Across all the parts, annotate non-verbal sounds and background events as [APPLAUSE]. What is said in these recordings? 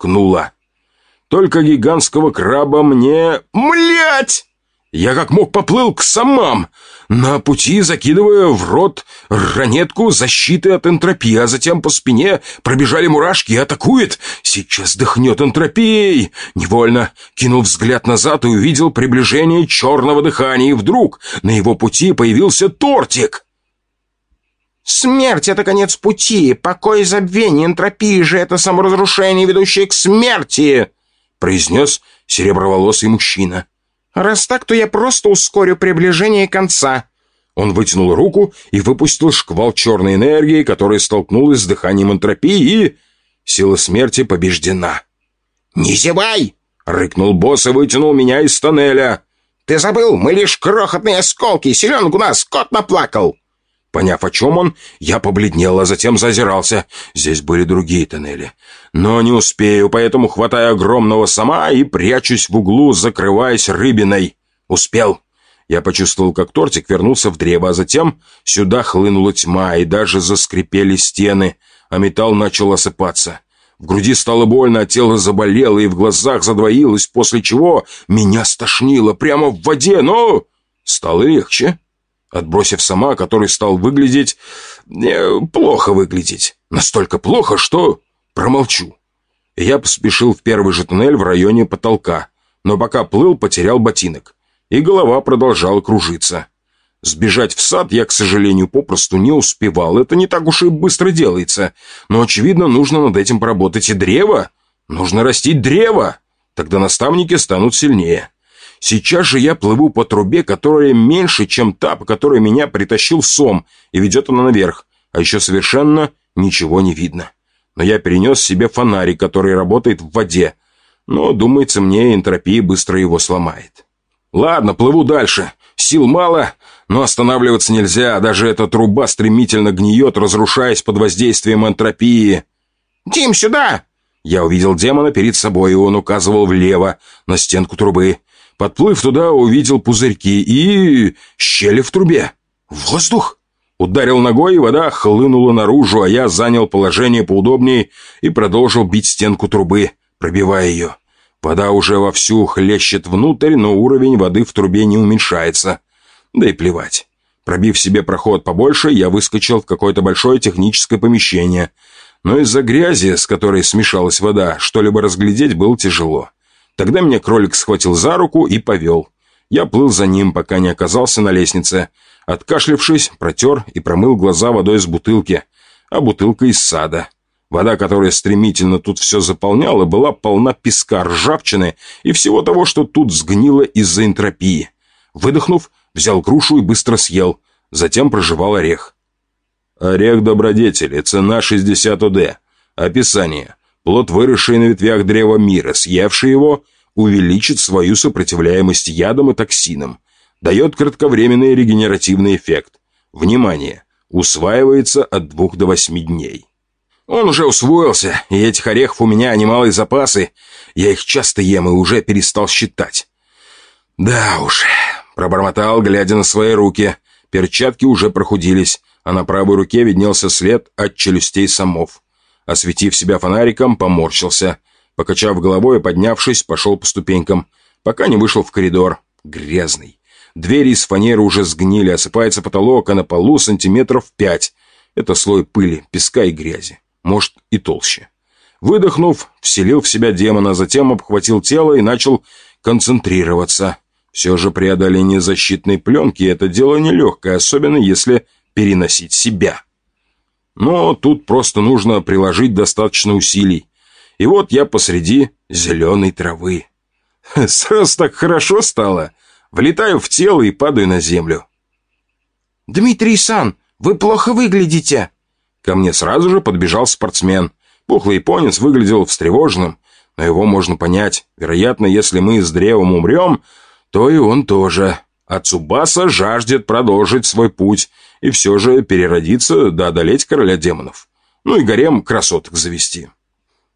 кнула. Только гигантского краба мне... Млять! Я как мог поплыл к самам, на пути закидывая в рот ранетку защиты от энтропии, а затем по спине пробежали мурашки и атакует. Сейчас дыхнет энтропией. Невольно кинул взгляд назад и увидел приближение черного дыхания, и вдруг на его пути появился тортик. «Смерть — это конец пути, покой и забвение, энтропия же — это саморазрушение, ведущее к смерти!» произнес сереброволосый мужчина. «Раз так, то я просто ускорю приближение конца». Он вытянул руку и выпустил шквал черной энергии, которая столкнулась с дыханием энтропии, и... Сила смерти побеждена. «Не зевай!» — рыкнул босс и вытянул меня из тоннеля. «Ты забыл, мы лишь крохотные осколки, селенок у нас кот наплакал!» Поняв, о чем он, я побледнел, а затем зазирался. Здесь были другие тоннели. Но не успею, поэтому хватаю огромного сама и прячусь в углу, закрываясь рыбиной. Успел. Я почувствовал, как тортик вернулся в древо, а затем сюда хлынула тьма, и даже заскрипели стены, а металл начал осыпаться. В груди стало больно, а тело заболело и в глазах задвоилось, после чего меня стошнило прямо в воде, но стало легче. Отбросив сама, который стал выглядеть... Э, плохо выглядеть. Настолько плохо, что промолчу. Я поспешил в первый же туннель в районе потолка, но пока плыл, потерял ботинок, и голова продолжала кружиться. Сбежать в сад я, к сожалению, попросту не успевал. Это не так уж и быстро делается. Но, очевидно, нужно над этим поработать. И древо? Нужно растить древо. Тогда наставники станут сильнее. Сейчас же я плыву по трубе, которая меньше, чем та, по которой меня притащил сом, и ведет она наверх, а еще совершенно ничего не видно. Но я перенес себе фонарик, который работает в воде, но, думается мне, энтропия быстро его сломает. Ладно, плыву дальше. Сил мало, но останавливаться нельзя, даже эта труба стремительно гниет, разрушаясь под воздействием энтропии. «Дим, сюда!» Я увидел демона перед собой, и он указывал влево, на стенку трубы. Подплыв туда, увидел пузырьки и... щели в трубе. Воздух! Ударил ногой, и вода хлынула наружу, а я занял положение поудобнее и продолжил бить стенку трубы, пробивая ее. Вода уже вовсю хлещет внутрь, но уровень воды в трубе не уменьшается. Да и плевать. Пробив себе проход побольше, я выскочил в какое-то большое техническое помещение. Но из-за грязи, с которой смешалась вода, что-либо разглядеть было тяжело. Тогда меня кролик схватил за руку и повел. Я плыл за ним, пока не оказался на лестнице. Откашлившись, протер и промыл глаза водой из бутылки, а бутылка из сада. Вода, которая стремительно тут все заполняла, была полна песка, ржавчины и всего того, что тут сгнило из-за энтропии. Выдохнув, взял грушу и быстро съел, затем прожевал орех. Орех добродетели, цена 60 ОД. Описание. Плод, выросший на ветвях древа мира, съевший его, увеличит свою сопротивляемость ядам и токсинам. Дает кратковременный регенеративный эффект. Внимание! Усваивается от двух до восьми дней. Он уже усвоился, и этих орехов у меня немалые запасы. Я их часто ем и уже перестал считать. Да уж, пробормотал, глядя на свои руки. Перчатки уже прохудились, а на правой руке виднелся след от челюстей самов. Осветив себя фонариком, поморщился. Покачав головой и поднявшись, пошел по ступенькам, пока не вышел в коридор. Грязный. Двери из фанеры уже сгнили, осыпается потолок, а на полу сантиметров пять. Это слой пыли, песка и грязи. Может, и толще. Выдохнув, вселил в себя демона, затем обхватил тело и начал концентрироваться. Все же преодоление защитной пленки – это дело нелегкое, особенно если переносить себя. Но тут просто нужно приложить достаточно усилий. И вот я посреди зеленой травы. [LAUGHS] Сразу так хорошо стало. Влетаю в тело и падаю на землю. «Дмитрий Сан, вы плохо выглядите!» Ко мне сразу же подбежал спортсмен. Пухлый японец выглядел встревоженным, но его можно понять. Вероятно, если мы с древом умрем, то и он тоже. А Цубаса жаждет продолжить свой путь и все же переродиться да одолеть короля демонов. Ну и гарем красоток завести.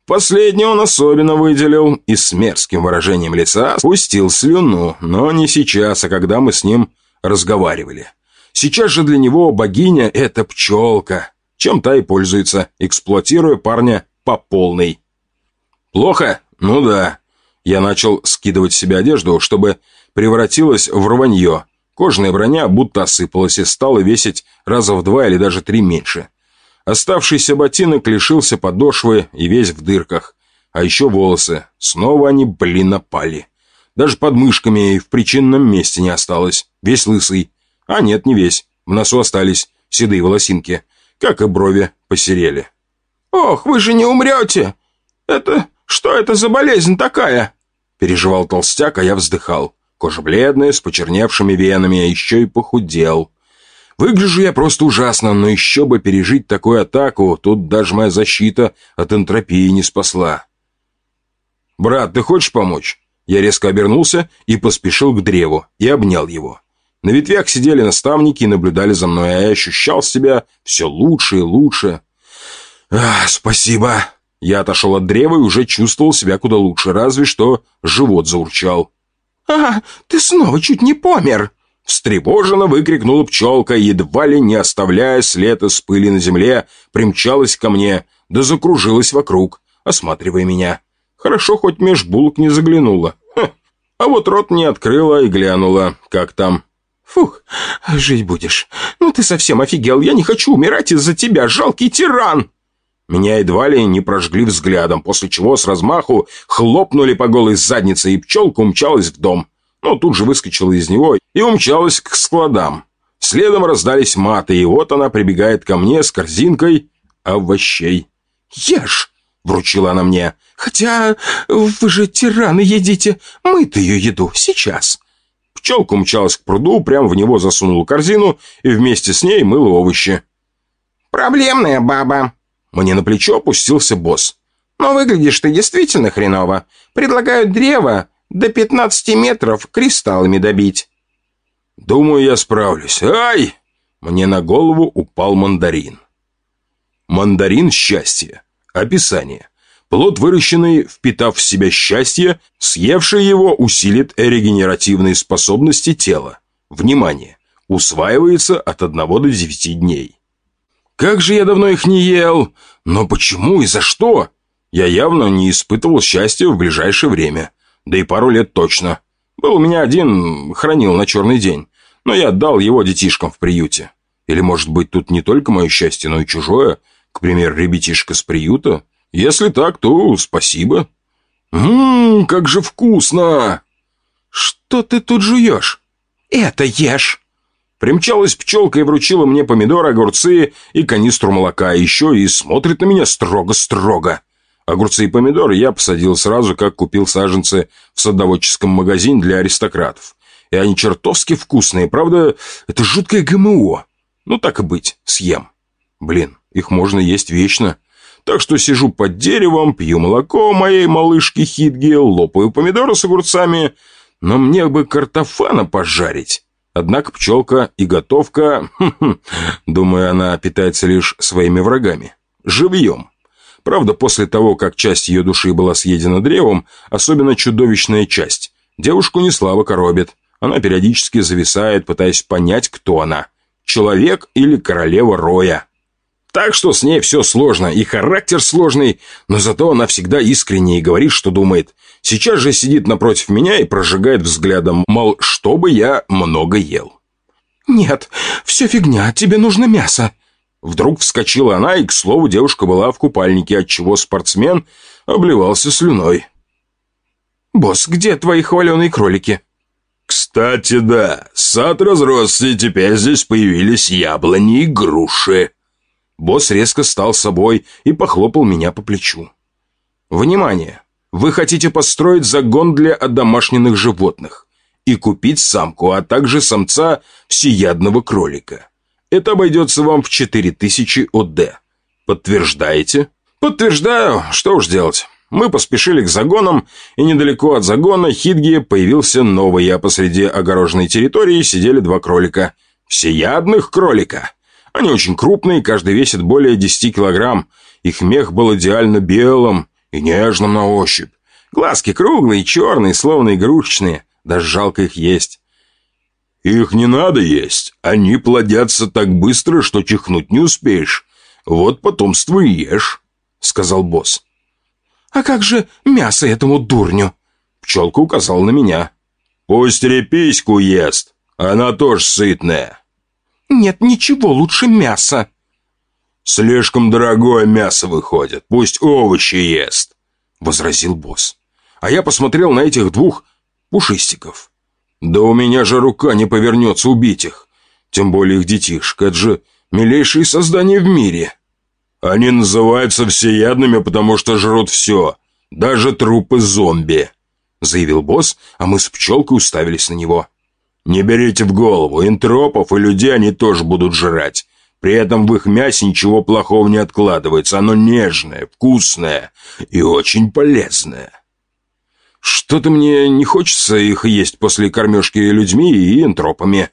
Последний он особенно выделил и с мерзким выражением лица спустил слюну, но не сейчас, а когда мы с ним разговаривали. Сейчас же для него богиня — это пчелка, чем та и пользуется, эксплуатируя парня по полной. Плохо? Ну да. Я начал скидывать с себя одежду, чтобы превратилась в рванье. Кожаная броня будто осыпалась и стала весить раза в два или даже три меньше. Оставшийся ботинок лишился подошвы и весь в дырках. А еще волосы. Снова они, блин, напали. Даже под мышками и в причинном месте не осталось. Весь лысый. А нет, не весь. В носу остались седые волосинки. Как и брови посерели. «Ох, вы же не умрете! Это... что это за болезнь такая?» Переживал толстяк, а я вздыхал. Кожа бледная, с почерневшими венами, а еще и похудел. Выгляжу я просто ужасно, но еще бы пережить такую атаку, тут даже моя защита от энтропии не спасла. «Брат, ты хочешь помочь?» Я резко обернулся и поспешил к древу и обнял его. На ветвях сидели наставники и наблюдали за мной, а я ощущал себя все лучше и лучше. «Ах, спасибо!» Я отошел от древа и уже чувствовал себя куда лучше, разве что живот заурчал. «А, ты снова чуть не помер!» Встревоженно выкрикнула пчелка, едва ли не оставляя след из пыли на земле, примчалась ко мне, да закружилась вокруг, осматривая меня. Хорошо, хоть меж булок не заглянула. Ха. А вот рот не открыла и глянула, как там. «Фух, жить будешь. Ну ты совсем офигел, я не хочу умирать из-за тебя, жалкий тиран!» Меня едва ли не прожгли взглядом, после чего с размаху хлопнули по голой заднице, и пчелка умчалась в дом. Но тут же выскочила из него и умчалась к складам. Следом раздались маты, и вот она прибегает ко мне с корзинкой овощей. «Ешь!» — вручила она мне. «Хотя вы же тираны едите. Мы-то ее еду сейчас». Пчелка умчалась к пруду, прямо в него засунула корзину и вместе с ней мыла овощи. «Проблемная баба», мне на плечо опустился босс. «Но выглядишь ты действительно хреново. Предлагаю древо до 15 метров кристаллами добить». «Думаю, я справлюсь. Ай!» Мне на голову упал мандарин. Мандарин счастья. Описание. Плод, выращенный, впитав в себя счастье, съевший его усилит регенеративные способности тела. Внимание! Усваивается от 1 до 9 дней. Как же я давно их не ел! Но почему и за что? Я явно не испытывал счастья в ближайшее время. Да и пару лет точно. Был у меня один, хранил на черный день. Но я отдал его детишкам в приюте. Или, может быть, тут не только мое счастье, но и чужое? К примеру, ребятишка с приюта? Если так, то спасибо. Ммм, как же вкусно! Что ты тут жуешь? Это ешь. Примчалась пчелка и вручила мне помидоры, огурцы и канистру молока, а еще и смотрит на меня строго-строго. Огурцы и помидоры я посадил сразу, как купил саженцы в садоводческом магазине для аристократов. И они чертовски вкусные, правда, это жуткое ГМО. Ну, так и быть, съем. Блин, их можно есть вечно. Так что сижу под деревом, пью молоко моей малышки Хитги, лопаю помидоры с огурцами, но мне бы картофана пожарить. Однако пчелка и готовка, думаю, она питается лишь своими врагами. Живьем. Правда, после того, как часть ее души была съедена древом, особенно чудовищная часть, девушку не слабо коробит. Она периодически зависает, пытаясь понять, кто она. Человек или королева Роя. Так что с ней все сложно, и характер сложный, но зато она всегда искренне и говорит, что думает. Сейчас же сидит напротив меня и прожигает взглядом, мол, чтобы я много ел. «Нет, все фигня, тебе нужно мясо». Вдруг вскочила она, и, к слову, девушка была в купальнике, отчего спортсмен обливался слюной. «Босс, где твои хваленые кролики?» «Кстати, да, сад разросся, и теперь здесь появились яблони и груши». Босс резко стал собой и похлопал меня по плечу. «Внимание! Вы хотите построить загон для одомашненных животных и купить самку, а также самца всеядного кролика. Это обойдется вам в 4000 ОД. Подтверждаете?» «Подтверждаю. Что уж делать?» Мы поспешили к загонам, и недалеко от загона Хидги появился новый, а посреди огороженной территории сидели два кролика. Всеядных кролика. Они очень крупные, каждый весит более 10 килограмм. Их мех был идеально белым и нежным на ощупь. Глазки круглые, черные, словно игрушечные. Даже жалко их есть. «Их не надо есть. Они плодятся так быстро, что чихнуть не успеешь. Вот потомство и ешь», — сказал босс. «А как же мясо этому дурню?» Пчелка указала на меня. «Пусть репиську ест, она тоже сытная». «Нет ничего лучше мяса». «Слишком дорогое мясо выходит, пусть овощи ест», — возразил босс. А я посмотрел на этих двух пушистиков. «Да у меня же рука не повернется убить их, тем более их детишка, это же милейшие создания в мире». «Они называются всеядными, потому что жрут все, даже трупы зомби», — заявил босс, а мы с пчелкой уставились на него. «Не берите в голову, интропов и людей они тоже будут жрать. При этом в их мясе ничего плохого не откладывается. Оно нежное, вкусное и очень полезное». «Что-то мне не хочется их есть после кормежки людьми и энтропами».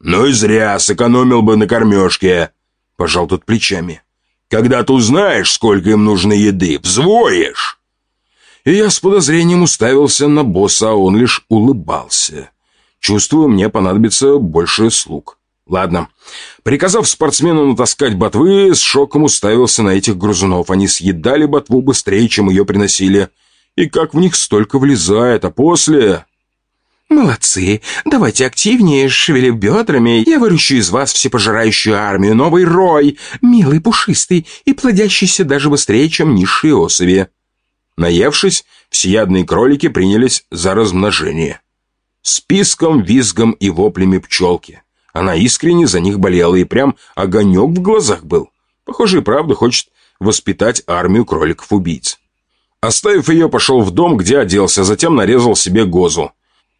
«Ну и зря, сэкономил бы на кормежке», — пожал тут плечами. «Когда ты узнаешь, сколько им нужно еды, взвоишь». И я с подозрением уставился на босса, а он лишь улыбался. Чувствую, мне понадобится больше слуг. Ладно. Приказав спортсмену натаскать ботвы, с шоком уставился на этих грызунов. Они съедали ботву быстрее, чем ее приносили. И как в них столько влезает, а после... «Молодцы! Давайте активнее, шевелив бедрами. Я выращу из вас всепожирающую армию, новый рой, милый, пушистый и плодящийся даже быстрее, чем низшие особи». Наевшись, всеядные кролики принялись за размножение. Списком, визгом и воплями пчелки. Она искренне за них болела, и прям огонек в глазах был. Похоже, и правда хочет воспитать армию кроликов-убийц. Оставив ее, пошел в дом, где оделся, затем нарезал себе гозу.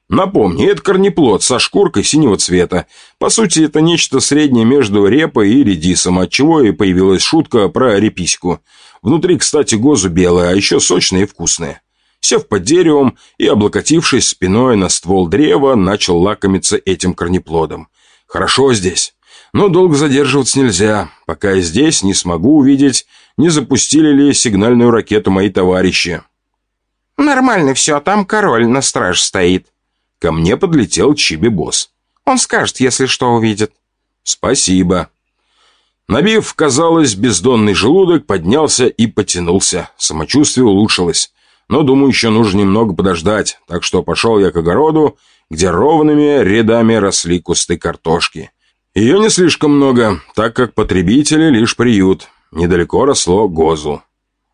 Напомни, это корнеплод со шкуркой синего цвета. По сути, это нечто среднее между репой и редисом, отчего и появилась шутка про репиську. Внутри, кстати, гозу белая, а еще сочная и вкусная. Сев под деревом и облокотившись спиной на ствол древа, начал лакомиться этим корнеплодом. Хорошо здесь, но долго задерживаться нельзя. Пока я здесь, не смогу увидеть, не запустили ли сигнальную ракету мои товарищи. «Нормально все, там король на страж стоит». Ко мне подлетел Чиби-босс. «Он скажет, если что увидит». «Спасибо». Набив, казалось, бездонный желудок, поднялся и потянулся. Самочувствие улучшилось но, думаю, еще нужно немного подождать, так что пошел я к огороду, где ровными рядами росли кусты картошки. Ее не слишком много, так как потребители лишь приют. Недалеко росло гозу.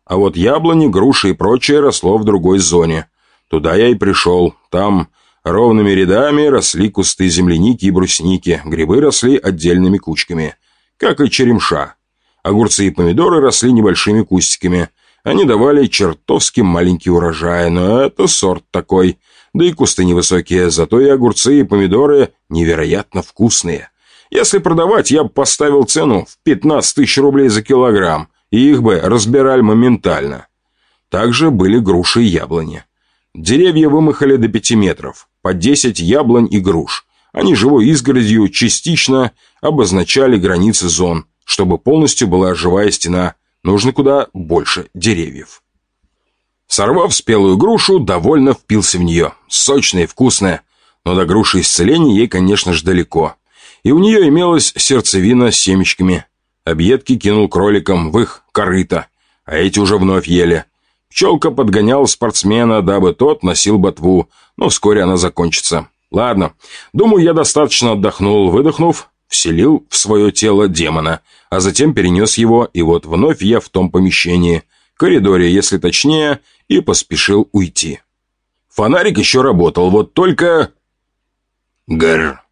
А вот яблони, груши и прочее росло в другой зоне. Туда я и пришел. Там ровными рядами росли кусты земляники и брусники, грибы росли отдельными кучками, как и черемша. Огурцы и помидоры росли небольшими кустиками – они давали чертовски маленький урожай, но это сорт такой. Да и кусты невысокие, зато и огурцы, и помидоры невероятно вкусные. Если продавать, я бы поставил цену в 15 тысяч рублей за килограмм, и их бы разбирали моментально. Также были груши и яблони. Деревья вымахали до 5 метров, по 10 яблонь и груш. Они живой изгородью частично обозначали границы зон, чтобы полностью была живая стена Нужно куда больше деревьев. Сорвав спелую грушу, довольно впился в нее. Сочная и вкусная. Но до груши исцеления ей, конечно же, далеко. И у нее имелась сердцевина с семечками. Объедки кинул кроликам в их корыто, а эти уже вновь ели. Пчелка подгонял спортсмена, дабы тот носил ботву, но вскоре она закончится. Ладно, думаю, я достаточно отдохнул, выдохнув, вселил в свое тело демона, а затем перенес его, и вот вновь я в том помещении, коридоре, если точнее, и поспешил уйти. Фонарик еще работал, вот только... Гррр.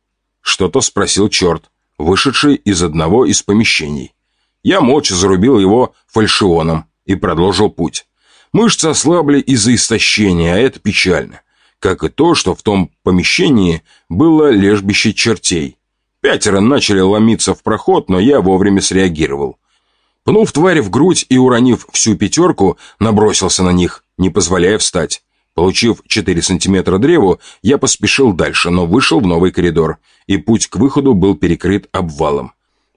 Что-то спросил черт, вышедший из одного из помещений. Я молча зарубил его фальшионом и продолжил путь. Мышцы ослабли из-за истощения, а это печально. Как и то, что в том помещении было лежбище чертей. Пятеро начали ломиться в проход, но я вовремя среагировал. Пнув тварь в грудь и уронив всю пятерку, набросился на них, не позволяя встать. Получив 4 сантиметра древу, я поспешил дальше, но вышел в новый коридор, и путь к выходу был перекрыт обвалом.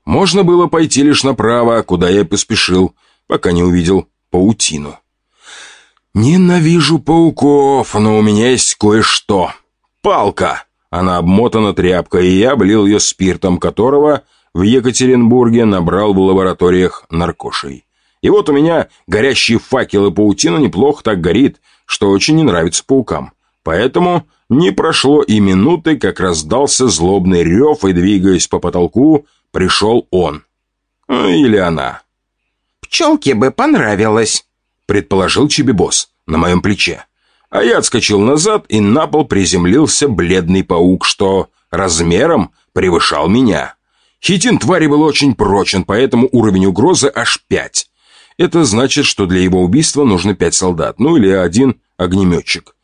Можно было пойти лишь направо, куда я поспешил, пока не увидел паутину. «Ненавижу пауков, но у меня есть кое-что. Палка!» Она обмотана тряпкой, и я облил ее спиртом, которого в Екатеринбурге набрал в лабораториях наркошей. И вот у меня горящие факелы паутина неплохо так горит, что очень не нравится паукам. Поэтому не прошло и минуты, как раздался злобный рев, и, двигаясь по потолку, пришел он. Или она. «Пчелке бы понравилось», — предположил Чебибос на моем плече. А я отскочил назад, и на пол приземлился бледный паук, что размером превышал меня. Хитин твари был очень прочен, поэтому уровень угрозы аж пять. Это значит, что для его убийства нужно пять солдат, ну или один огнеметчик.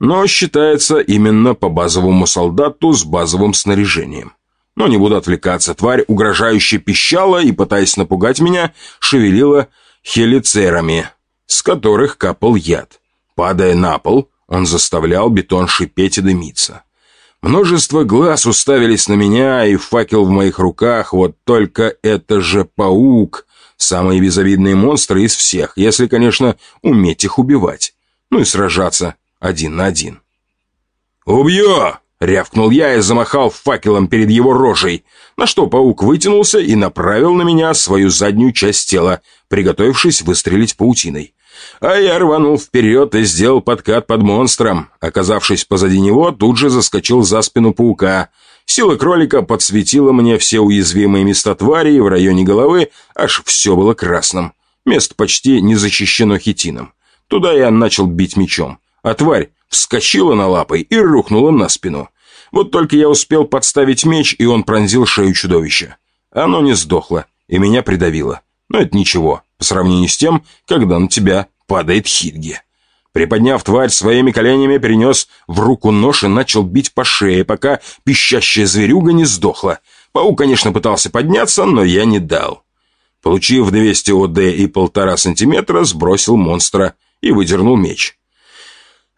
Но считается именно по базовому солдату с базовым снаряжением. Но не буду отвлекаться, тварь угрожающе пищала и, пытаясь напугать меня, шевелила хелицерами, с которых капал яд. Падая на пол, он заставлял бетон шипеть и дымиться. Множество глаз уставились на меня, и факел в моих руках, вот только это же паук. Самые безобидные монстры из всех, если, конечно, уметь их убивать. Ну и сражаться один на один. «Убью!» — рявкнул я и замахал факелом перед его рожей, на что паук вытянулся и направил на меня свою заднюю часть тела, приготовившись выстрелить паутиной. А я рванул вперед и сделал подкат под монстром. Оказавшись позади него, тут же заскочил за спину паука. Сила кролика подсветила мне все уязвимые места твари, и в районе головы аж все было красным. Место почти не защищено хитином. Туда я начал бить мечом, а тварь вскочила на лапы и рухнула на спину. Вот только я успел подставить меч, и он пронзил шею чудовища. Оно не сдохло, и меня придавило. Но это ничего, по сравнению с тем, когда на тебя падает Хидги. Приподняв тварь своими коленями, перенес в руку нож и начал бить по шее, пока пищащая зверюга не сдохла. Паук, конечно, пытался подняться, но я не дал. Получив 200 ОД и полтора сантиметра, сбросил монстра и выдернул меч.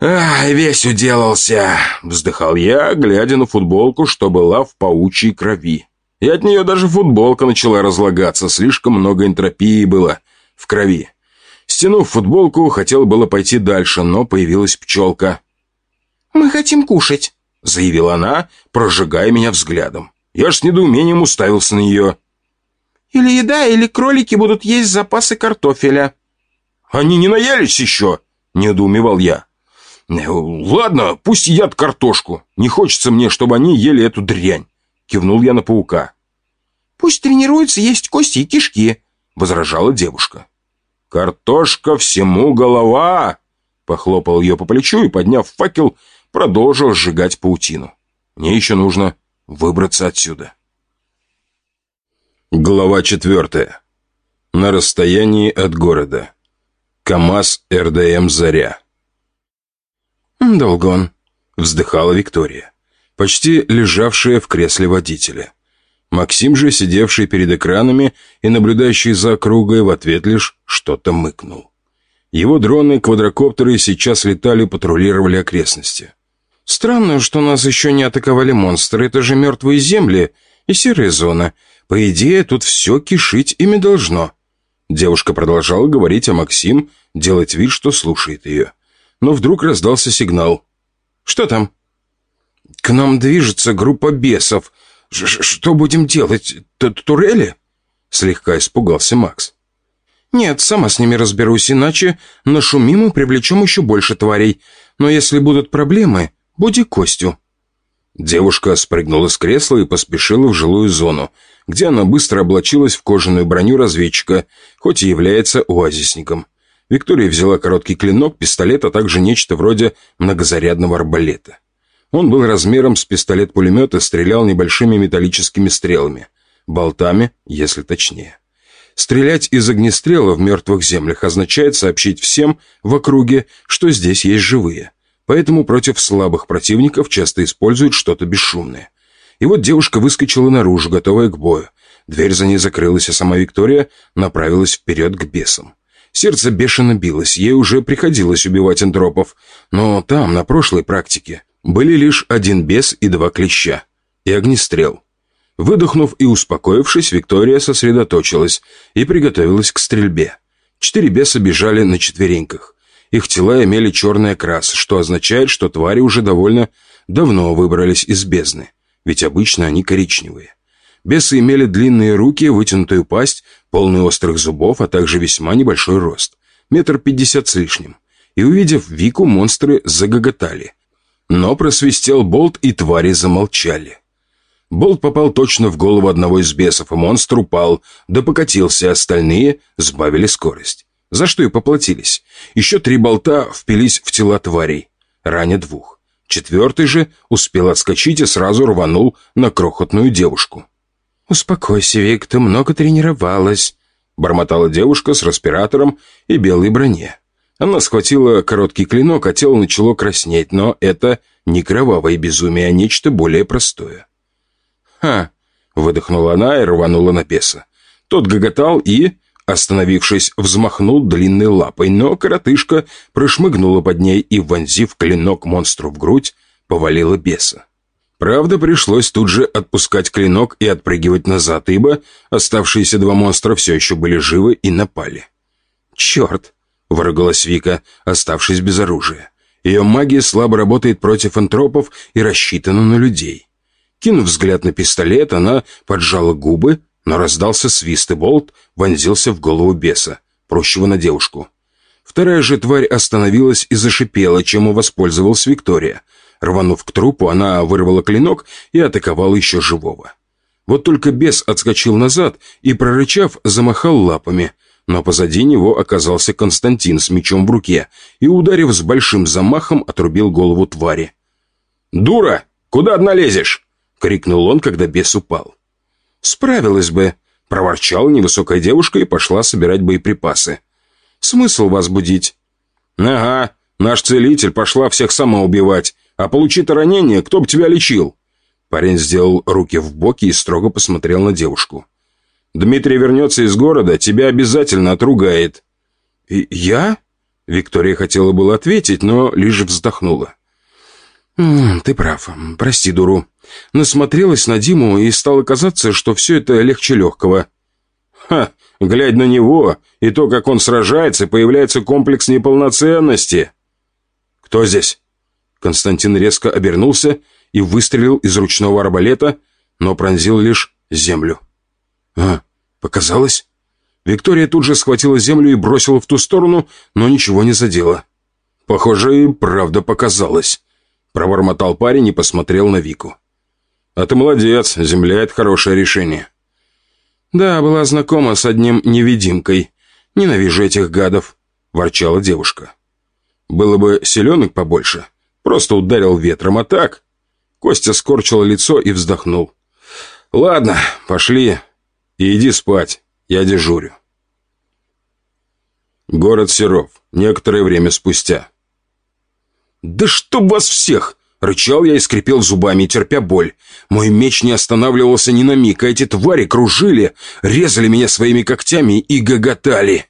«Ах, весь уделался!» — вздыхал я, глядя на футболку, что была в паучьей крови. И от нее даже футболка начала разлагаться, слишком много энтропии было в крови. Стянув футболку, хотел было пойти дальше, но появилась пчелка. «Мы хотим кушать», — заявила она, прожигая меня взглядом. Я ж с недоумением уставился на нее. «Или еда, или кролики будут есть запасы картофеля». «Они не наелись еще?» — недоумевал я. «Э, «Ладно, пусть едят картошку. Не хочется мне, чтобы они ели эту дрянь», — кивнул я на паука. «Пусть тренируются есть кости и кишки», — возражала девушка. «Картошка всему голова!» Похлопал ее по плечу и, подняв факел, продолжил сжигать паутину. «Мне еще нужно выбраться отсюда». Глава четвертая. На расстоянии от города. КамАЗ РДМ «Заря». «Долго он», — вздыхала Виктория, почти лежавшая в кресле водителя. Максим же, сидевший перед экранами и наблюдающий за округой, в ответ лишь что-то мыкнул. Его дроны-квадрокоптеры сейчас летали патрулировали окрестности. «Странно, что нас еще не атаковали монстры. Это же мертвые земли и серая зона. По идее, тут все кишить ими должно». Девушка продолжала говорить, а Максим делать вид, что слушает ее. Но вдруг раздался сигнал. «Что там?» «К нам движется группа бесов. «Что будем делать? Т Турели?» Слегка испугался Макс. «Нет, сама с ними разберусь, иначе нашумим и привлечем еще больше тварей. Но если будут проблемы, буди Костю». Девушка спрыгнула с кресла и поспешила в жилую зону, где она быстро облачилась в кожаную броню разведчика, хоть и является оазисником. Виктория взяла короткий клинок, пистолет, а также нечто вроде многозарядного арбалета. Он был размером с пистолет-пулемет и стрелял небольшими металлическими стрелами. Болтами, если точнее. Стрелять из огнестрела в мертвых землях означает сообщить всем в округе, что здесь есть живые. Поэтому против слабых противников часто используют что-то бесшумное. И вот девушка выскочила наружу, готовая к бою. Дверь за ней закрылась, а сама Виктория направилась вперед к бесам. Сердце бешено билось, ей уже приходилось убивать антропов, но там, на прошлой практике, были лишь один бес и два клеща. И огнестрел. Выдохнув и успокоившись, Виктория сосредоточилась и приготовилась к стрельбе. Четыре беса бежали на четвереньках. Их тела имели черный окрас, что означает, что твари уже довольно давно выбрались из бездны, ведь обычно они коричневые. Бесы имели длинные руки, вытянутую пасть, полный острых зубов, а также весьма небольшой рост, метр пятьдесят с лишним. И увидев Вику, монстры загоготали. Но просвистел болт, и твари замолчали. Болт попал точно в голову одного из бесов, и монстр упал, да покатился, остальные сбавили скорость. За что и поплатились. Еще три болта впились в тела тварей, раня двух. Четвертый же успел отскочить и сразу рванул на крохотную девушку. «Успокойся, Вик, ты много тренировалась», — бормотала девушка с респиратором и белой броне. Она схватила короткий клинок, а тело начало краснеть, но это не кровавое безумие, а нечто более простое. «Ха!» — выдохнула она и рванула на беса. Тот гоготал и, остановившись, взмахнул длинной лапой, но коротышка прошмыгнула под ней и, вонзив клинок монстру в грудь, повалила беса. Правда, пришлось тут же отпускать клинок и отпрыгивать назад, ибо оставшиеся два монстра все еще были живы и напали. «Черт!» — выругалась Вика, оставшись без оружия. Ее магия слабо работает против антропов и рассчитана на людей. Кинув взгляд на пистолет, она поджала губы, но раздался свист, и болт вонзился в голову беса, прущего на девушку. Вторая же тварь остановилась и зашипела, чем и воспользовалась Виктория. Рванув к трупу, она вырвала клинок и атаковала еще живого. Вот только бес отскочил назад и, прорычав, замахал лапами, но позади него оказался Константин с мечом в руке и, ударив с большим замахом, отрубил голову твари. «Дура! Куда одна лезешь?» — крикнул он, когда бес упал. «Справилась бы», — проворчала невысокая девушка и пошла собирать боеприпасы. «Смысл вас будить?» «Ага, наш целитель пошла всех сама убивать, а получи-то ранение, кто бы тебя лечил?» Парень сделал руки в боки и строго посмотрел на девушку. «Дмитрий вернется из города, тебя обязательно отругает». И «Я?» Виктория хотела было ответить, но лишь вздохнула. «Ты прав. Прости, дуру. Насмотрелась на Диму и стало казаться, что все это легче легкого». «Ха! Глядь на него, и то, как он сражается, появляется комплекс неполноценности». «Кто здесь?» Константин резко обернулся и выстрелил из ручного арбалета, но пронзил лишь землю. «А, показалось?» Виктория тут же схватила землю и бросила в ту сторону, но ничего не задела. «Похоже, и правда показалось». Пробормотал парень и посмотрел на Вику. «А ты молодец, земля — это хорошее решение». «Да, была знакома с одним невидимкой. Ненавижу этих гадов», — ворчала девушка. «Было бы селенок побольше, просто ударил ветром, а так...» Костя скорчил лицо и вздохнул. «Ладно, пошли и иди спать, я дежурю». Город Серов. Некоторое время спустя. «Да чтоб вас всех!» Рычал я и скрипел зубами, терпя боль. Мой меч не останавливался ни на миг, а эти твари кружили, резали меня своими когтями и гоготали.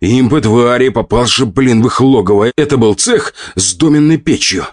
Импы-твари, попал же, блин, в их логово. Это был цех с доменной печью.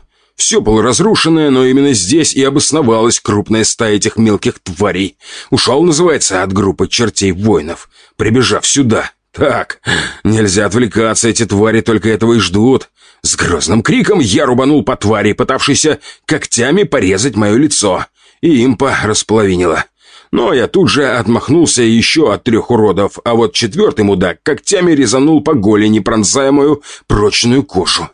Все было разрушенное, но именно здесь и обосновалась крупная стая этих мелких тварей. Ушел, называется, от группы чертей-воинов, прибежав сюда. Так, нельзя отвлекаться, эти твари только этого и ждут. С грозным криком я рубанул по твари, пытавшейся когтями порезать мое лицо. И импа располовинила. Но я тут же отмахнулся еще от трех уродов, а вот четвертый мудак когтями резанул по голени, пронзая мою прочную кожу.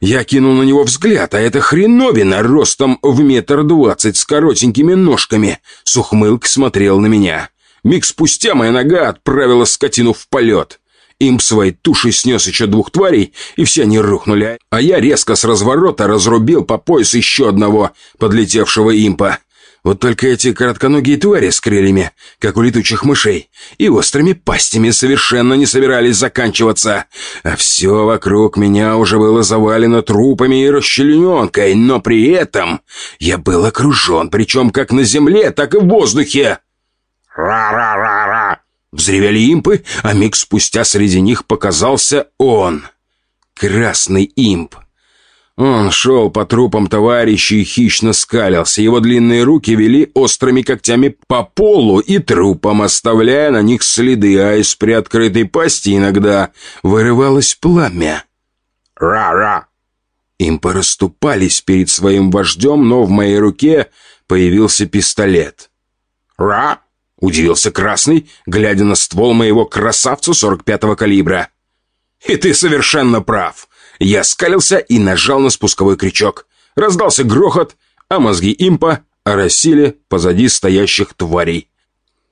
Я кинул на него взгляд, а это хреновина ростом в метр двадцать с коротенькими ножками. С ухмылкой смотрел на меня. Миг спустя моя нога отправила скотину в полет. Имп своей тушей снес еще двух тварей, и все они рухнули. А я резко с разворота разрубил по пояс еще одного подлетевшего импа. Вот только эти коротконогие твари с крыльями, как у летучих мышей, и острыми пастями совершенно не собирались заканчиваться. А все вокруг меня уже было завалено трупами и расчлененкой, но при этом я был окружен, причем как на земле, так и в воздухе. «Ра-ра-ра-ра!» Взревели импы, а миг спустя среди них показался он. Красный имп. Он шел по трупам товарищей и хищно скалился. Его длинные руки вели острыми когтями по полу и трупам, оставляя на них следы, а из приоткрытой пасти иногда вырывалось пламя. «Ра-ра!» Импы расступались перед своим вождем, но в моей руке появился пистолет. «Ра!» Удивился Красный, глядя на ствол моего красавца 45-го калибра. «И ты совершенно прав!» Я скалился и нажал на спусковой крючок. Раздался грохот, а мозги импа оросили позади стоящих тварей.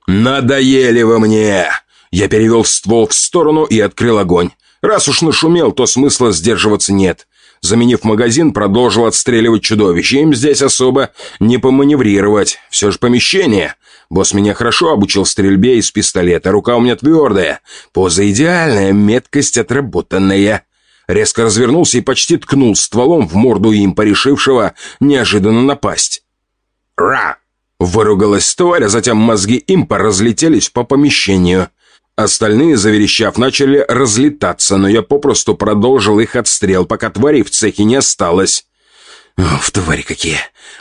«Надоели вы мне!» Я перевел ствол в сторону и открыл огонь. Раз уж нашумел, то смысла сдерживаться нет. Заменив магазин, продолжил отстреливать чудовищ. Им здесь особо не поманеврировать. Все же помещение. Босс меня хорошо обучил стрельбе из пистолета. Рука у меня твердая. Поза идеальная, меткость отработанная. Резко развернулся и почти ткнул стволом в морду импа, решившего неожиданно напасть. «Ра!» Выругалась тварь, а затем мозги импа разлетелись по помещению. Остальные, заверещав, начали разлетаться, но я попросту продолжил их отстрел, пока тварей в цехе не осталось. «Оф, твари какие!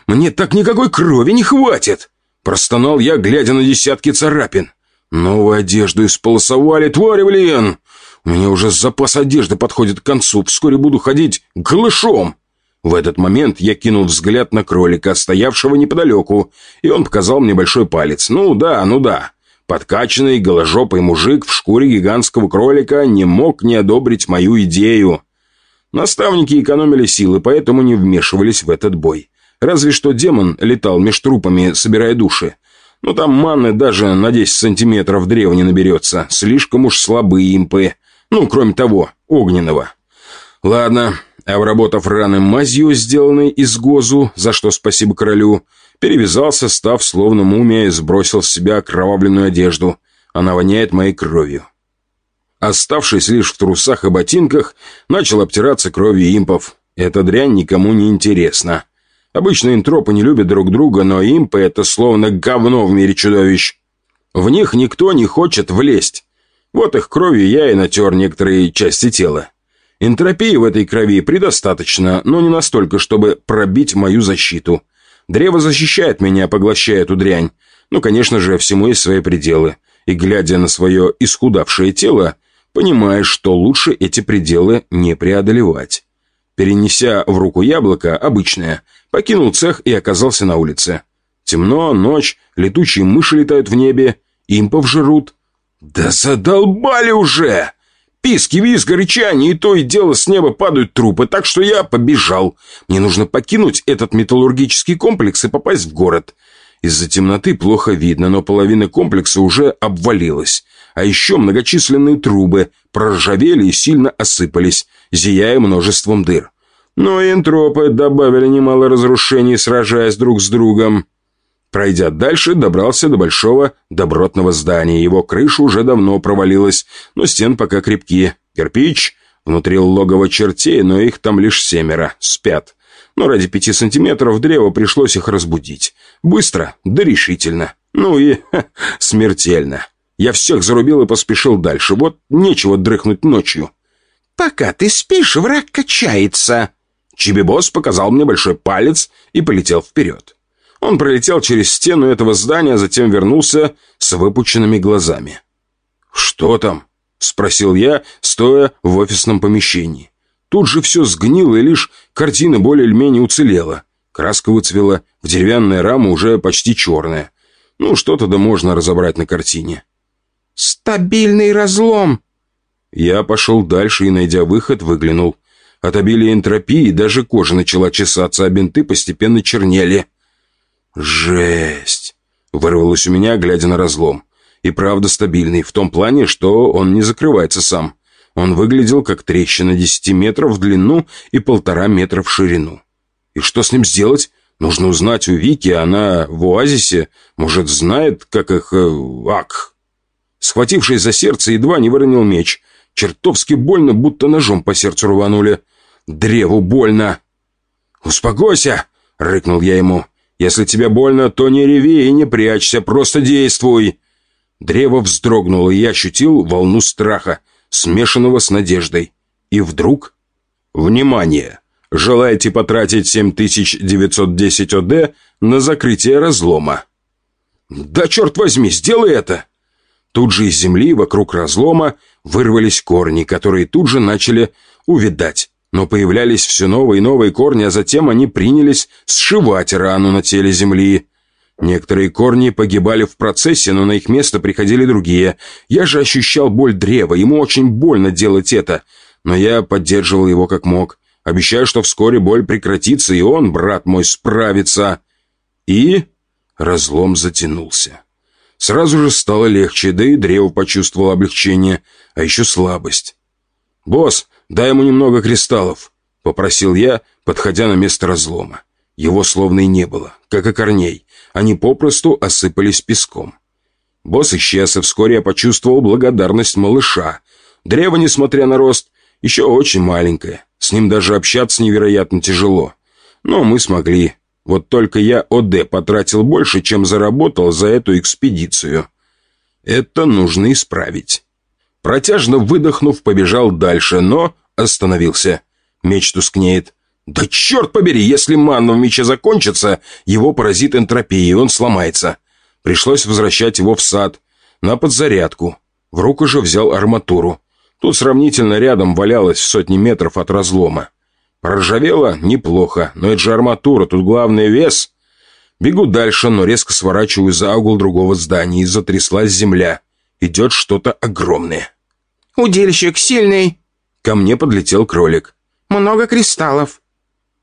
Мне так никакой крови не хватит!» Простонал я, глядя на десятки царапин. «Новую одежду исполосовали, твари, блин! У меня уже запас одежды подходит к концу, вскоре буду ходить голышом!» В этот момент я кинул взгляд на кролика, стоявшего неподалеку, и он показал мне большой палец. «Ну да, ну да». Подкачанный, голожопый мужик в шкуре гигантского кролика не мог не одобрить мою идею. Наставники экономили силы, поэтому не вмешивались в этот бой. Разве что демон летал меж трупами, собирая души. Но там манны даже на 10 сантиметров древ не наберется. Слишком уж слабые импы. Ну, кроме того, огненного. Ладно, обработав раны мазью, сделанной из гозу, за что спасибо королю, перевязался, став словно мумия сбросил с себя окровавленную одежду. Она воняет моей кровью. Оставшись лишь в трусах и ботинках, начал обтираться кровью импов. Эта дрянь никому не интересна. Обычно интропы не любят друг друга, но импы — это словно говно в мире чудовищ. В них никто не хочет влезть. Вот их кровью я и натер некоторые части тела. Энтропии в этой крови предостаточно, но не настолько, чтобы пробить мою защиту. Древо защищает меня, поглощая эту дрянь. Ну, конечно же, всему есть свои пределы. И, глядя на свое исхудавшее тело, понимаешь, что лучше эти пределы не преодолевать. Перенеся в руку яблоко, обычное, покинул цех и оказался на улице. Темно, ночь, летучие мыши летают в небе, импов жрут. «Да задолбали уже!» Писки, визг, рычание, и то и дело с неба падают трупы, так что я побежал. Мне нужно покинуть этот металлургический комплекс и попасть в город. Из-за темноты плохо видно, но половина комплекса уже обвалилась. А еще многочисленные трубы проржавели и сильно осыпались, зияя множеством дыр. Но энтропы добавили немало разрушений, сражаясь друг с другом. Пройдя дальше, добрался до большого добротного здания. Его крыша уже давно провалилась, но стен пока крепкие. Кирпич, внутри логово чертей, но их там лишь семеро, спят. Но ради пяти сантиметров древа пришлось их разбудить. Быстро, да решительно. Ну и [LAUGHS] ха, смертельно. Я всех зарубил и поспешил дальше. Вот нечего дрыхнуть ночью. «Пока ты спишь, враг качается», Чибибос показал мне большой палец и полетел вперед. Он пролетел через стену этого здания, затем вернулся с выпученными глазами. «Что там?» — спросил я, стоя в офисном помещении. Тут же все сгнило, и лишь картина более или менее уцелела. Краска выцвела, в деревянная рама уже почти черная. Ну, что-то да можно разобрать на картине. «Стабильный разлом!» Я пошел дальше и, найдя выход, выглянул. От обилия энтропии даже кожа начала чесаться, а бинты постепенно чернели. «Жесть!» — вырвалось у меня, глядя на разлом. И правда стабильный, в том плане, что он не закрывается сам. Он выглядел как трещина десяти метров в длину и полтора метра в ширину. И что с ним сделать? Нужно узнать у Вики, она в оазисе, может, знает, как их... Э, ак. Схватившись за сердце, едва не выронил меч. Чертовски больно, будто ножом по сердцу рванули. Древу больно. «Успокойся!» — рыкнул я ему. «Если тебе больно, то не реви и не прячься, просто действуй!» Древо вздрогнуло, и я ощутил волну страха, смешанного с надеждой. И вдруг... Внимание! Желаете потратить 7910 ОД на закрытие разлома? «Да черт возьми, сделай это!» Тут же из земли вокруг разлома вырвались корни, которые тут же начали увядать. Но появлялись все новые и новые корни, а затем они принялись сшивать рану на теле земли. Некоторые корни погибали в процессе, но на их место приходили другие. Я же ощущал боль древа, ему очень больно делать это. Но я поддерживал его как мог. Обещаю, что вскоре боль прекратится, и он, брат мой, справится. И разлом затянулся. Сразу же стало легче, да и древо почувствовало облегчение, а еще слабость. «Босс, дай ему немного кристаллов», — попросил я, подходя на место разлома. Его словно и не было, как и корней. Они попросту осыпались песком. Босс исчез, и вскоре я почувствовал благодарность малыша. Древо, несмотря на рост, еще очень маленькое. С ним даже общаться невероятно тяжело. Но мы смогли. Вот только я ОД потратил больше, чем заработал за эту экспедицию. Это нужно исправить. Протяжно выдохнув, побежал дальше, но остановился. Меч тускнеет. Да черт побери, если манна в мече закончится, его поразит энтропия, и он сломается. Пришлось возвращать его в сад, на подзарядку. В руку же взял арматуру. Тут сравнительно рядом валялась в сотни метров от разлома. Проржавело неплохо, но это же арматура, тут главный вес. Бегу дальше, но резко сворачиваю за угол другого здания, и затряслась земля. Идет что-то огромное. «Удильщик сильный!» Ко мне подлетел кролик. «Много кристаллов!»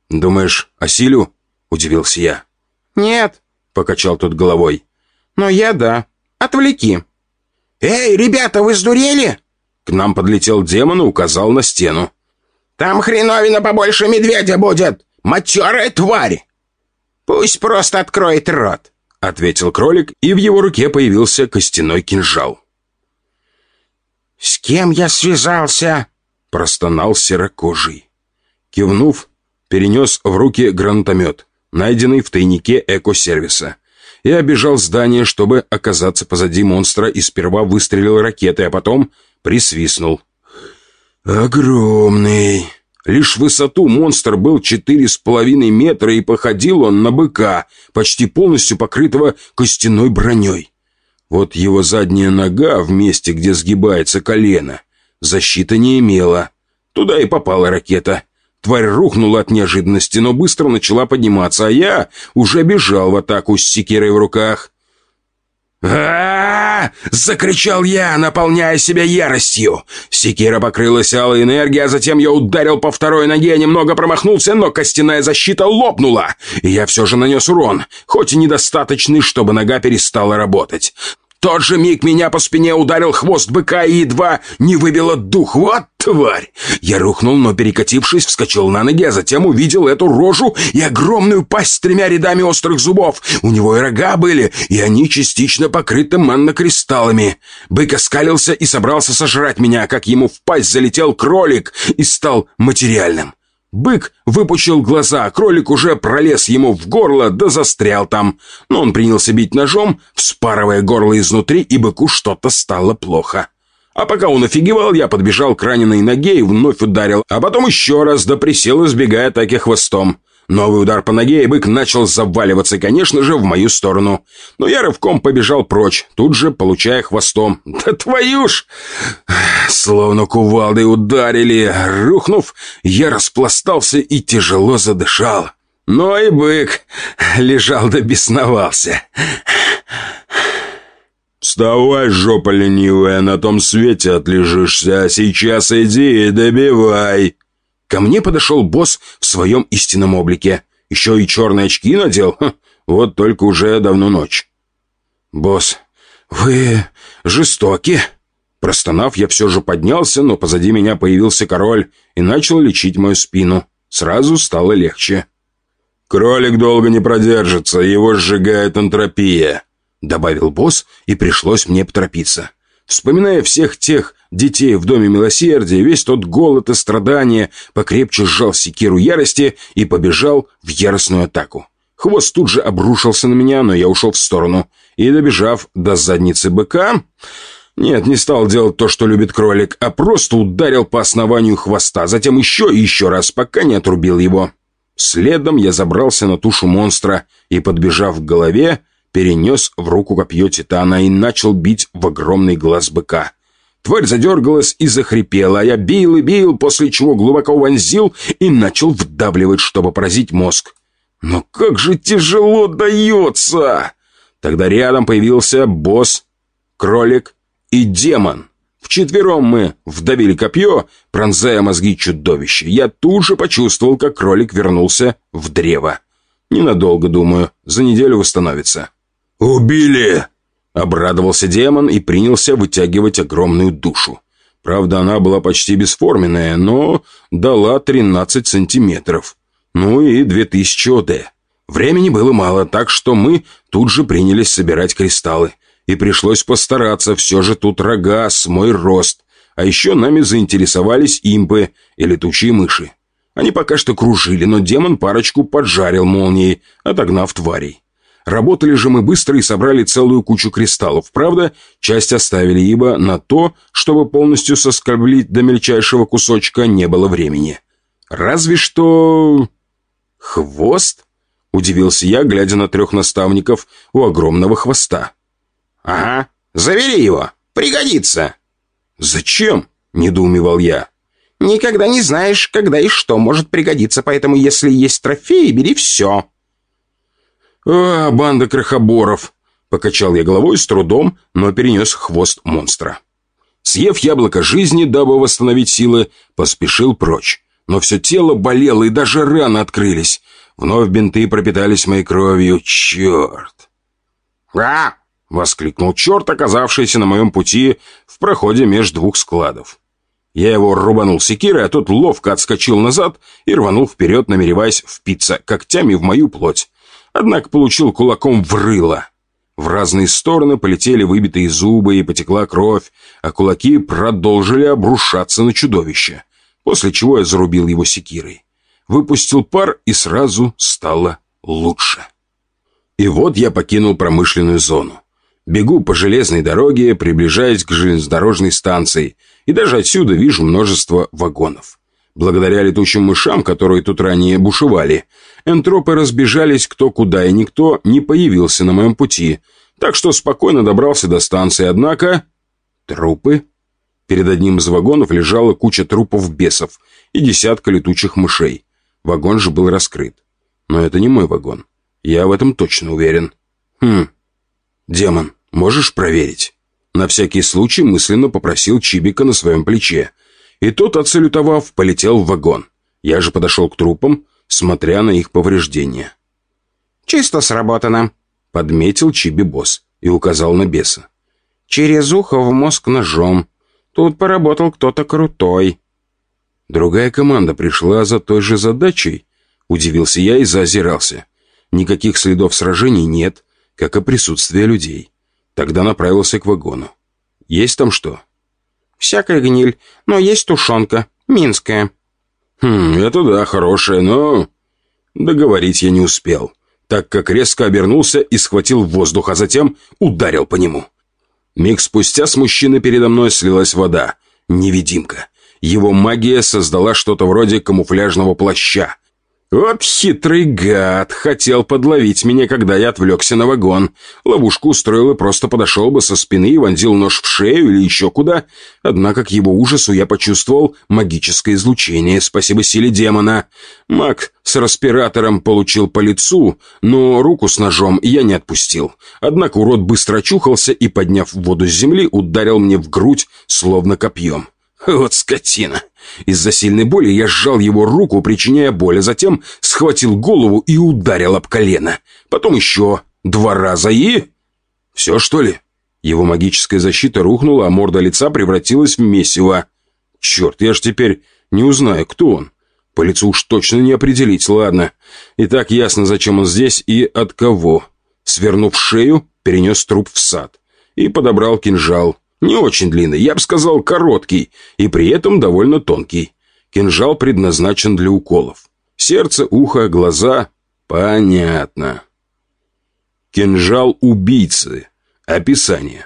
«Думаешь, осилю?» – удивился я. «Нет», – покачал тот головой. «Но я да. Отвлеки». «Эй, ребята, вы сдурели?» К нам подлетел демон и указал на стену. «Там хреновина побольше медведя будет! Матерая тварь!» «Пусть просто откроет рот», — ответил кролик, и в его руке появился костяной кинжал. «С кем я связался?» — простонал серокожий. Кивнув, перенес в руки гранатомет, найденный в тайнике эко-сервиса. Я обежал здание, чтобы оказаться позади монстра, и сперва выстрелил ракетой, а потом присвистнул. «Огромный!» Лишь в высоту монстр был четыре с половиной метра, и походил он на быка, почти полностью покрытого костяной броней. Вот его задняя нога в месте, где сгибается колено, защиты не имела. Туда и попала ракета — Тварь рухнула от неожиданности, но быстро начала подниматься, а я уже бежал в атаку с секирой в руках. Закричал я, наполняя себя яростью. Секира покрылась алой энергией, а затем я ударил по второй ноге, немного промахнулся, но костяная защита лопнула, и я все же нанес урон, хоть и недостаточный, чтобы нога перестала работать тот же миг меня по спине ударил хвост быка и едва не выбило дух. Вот тварь! Я рухнул, но, перекатившись, вскочил на ноги, а затем увидел эту рожу и огромную пасть с тремя рядами острых зубов. У него и рога были, и они частично покрыты маннокристаллами. Бык оскалился и собрался сожрать меня, как ему в пасть залетел кролик и стал материальным. Бык выпучил глаза, кролик уже пролез ему в горло, да застрял там. Но он принялся бить ножом, вспарывая горло изнутри, и быку что-то стало плохо. А пока он офигевал, я подбежал к раненой ноге и вновь ударил, а потом еще раз, да присел, избегая атаки хвостом. Новый удар по ноге, и бык начал заваливаться, конечно же, в мою сторону. Но я рывком побежал прочь, тут же получая хвостом. [LAUGHS] «Да твою ж!» Словно кувалдой ударили. Рухнув, я распластался и тяжело задышал. Но и бык лежал да бесновался. «Вставай, жопа ленивая, на том свете отлежишься, а сейчас иди и добивай!» Ко мне подошел босс в своем истинном облике. Еще и черные очки надел. Ха, вот только уже давно ночь. «Босс, вы жестоки!» Простонав, я все же поднялся, но позади меня появился король и начал лечить мою спину. Сразу стало легче. «Кролик долго не продержится, его сжигает энтропия», — добавил босс, и пришлось мне поторопиться. Вспоминая всех тех детей в Доме Милосердия, весь тот голод и страдания, покрепче сжал секиру ярости и побежал в яростную атаку. Хвост тут же обрушился на меня, но я ушел в сторону. И, добежав до задницы быка... Нет, не стал делать то, что любит кролик, а просто ударил по основанию хвоста, затем еще и еще раз, пока не отрубил его. Следом я забрался на тушу монстра и, подбежав к голове, перенес в руку копье титана и начал бить в огромный глаз быка. Тварь задергалась и захрипела, а я бил и бил, после чего глубоко вонзил и начал вдавливать, чтобы поразить мозг. Но как же тяжело дается! Тогда рядом появился босс, кролик и демон. Вчетвером мы вдавили копье, пронзая мозги чудовища. Я тут же почувствовал, как кролик вернулся в древо. Ненадолго, думаю, за неделю восстановится. «Убили!» — обрадовался демон и принялся вытягивать огромную душу. Правда, она была почти бесформенная, но дала 13 сантиметров. Ну и 2000 ОД. Времени было мало, так что мы тут же принялись собирать кристаллы. И пришлось постараться, все же тут рога с мой рост. А еще нами заинтересовались импы и летучие мыши. Они пока что кружили, но демон парочку поджарил молнией, отогнав тварей. Работали же мы быстро и собрали целую кучу кристаллов. Правда, часть оставили, ибо на то, чтобы полностью соскоблить до мельчайшего кусочка, не было времени. Разве что... «Хвост?» — удивился я, глядя на трех наставников у огромного хвоста. «Ага, завери его, пригодится». «Зачем?» — недоумевал я. «Никогда не знаешь, когда и что может пригодиться, поэтому если есть трофеи, бери все». «А, банда крохоборов!» — покачал я головой с трудом, но перенес хвост монстра. Съев яблоко жизни, дабы восстановить силы, поспешил прочь. Но все тело болело, и даже раны открылись. Вновь бинты пропитались моей кровью. Черт! «А!» — воскликнул черт, оказавшийся на моем пути в проходе между двух складов. Я его рубанул секирой, а тот ловко отскочил назад и рванул вперед, намереваясь впиться когтями в мою плоть. Однако получил кулаком в рыло. В разные стороны полетели выбитые зубы и потекла кровь, а кулаки продолжили обрушаться на чудовище, после чего я зарубил его секирой. Выпустил пар, и сразу стало лучше. И вот я покинул промышленную зону. Бегу по железной дороге, приближаясь к железнодорожной станции, и даже отсюда вижу множество вагонов. Благодаря летучим мышам, которые тут ранее бушевали, энтропы разбежались кто куда, и никто не появился на моем пути, так что спокойно добрался до станции, однако... Трупы? Перед одним из вагонов лежала куча трупов бесов и десятка летучих мышей. Вагон же был раскрыт. Но это не мой вагон. Я в этом точно уверен. Хм, демон, Можешь проверить?» На всякий случай мысленно попросил Чибика на своем плече. И тот, отсалютовав, полетел в вагон. Я же подошел к трупам, смотря на их повреждения. «Чисто сработано», — подметил Чиби-босс и указал на беса. «Через ухо в мозг ножом. Тут поработал кто-то крутой». «Другая команда пришла за той же задачей?» Удивился я и заозирался. Никаких следов сражений нет, как и присутствия людей. Тогда направился к вагону. «Есть там что?» «Всякая гниль, но есть тушенка, минская». «Хм, это да, хорошая, но...» Договорить я не успел, так как резко обернулся и схватил воздух, а затем ударил по нему. Миг спустя с мужчины передо мной слилась вода. Невидимка. Его магия создала что-то вроде камуфляжного плаща, вот хитрый гад, хотел подловить меня, когда я отвлекся на вагон. Ловушку устроил и просто подошел бы со спины и вонзил нож в шею или еще куда. Однако к его ужасу я почувствовал магическое излучение, спасибо силе демона. Маг с распиратором получил по лицу, но руку с ножом я не отпустил. Однако урод быстро очухался и, подняв воду с земли, ударил мне в грудь, словно копьем. Вот скотина! Из-за сильной боли я сжал его руку, причиняя боль, а затем схватил голову и ударил об колено. Потом еще два раза и... Все, что ли? Его магическая защита рухнула, а морда лица превратилась в месиво. Черт, я ж теперь не узнаю, кто он. По лицу уж точно не определить, ладно. И так ясно, зачем он здесь и от кого. Свернув шею, перенес труп в сад и подобрал кинжал. Не очень длинный, я бы сказал короткий, и при этом довольно тонкий. Кинжал предназначен для уколов. Сердце, ухо, глаза. Понятно. Кинжал убийцы. Описание.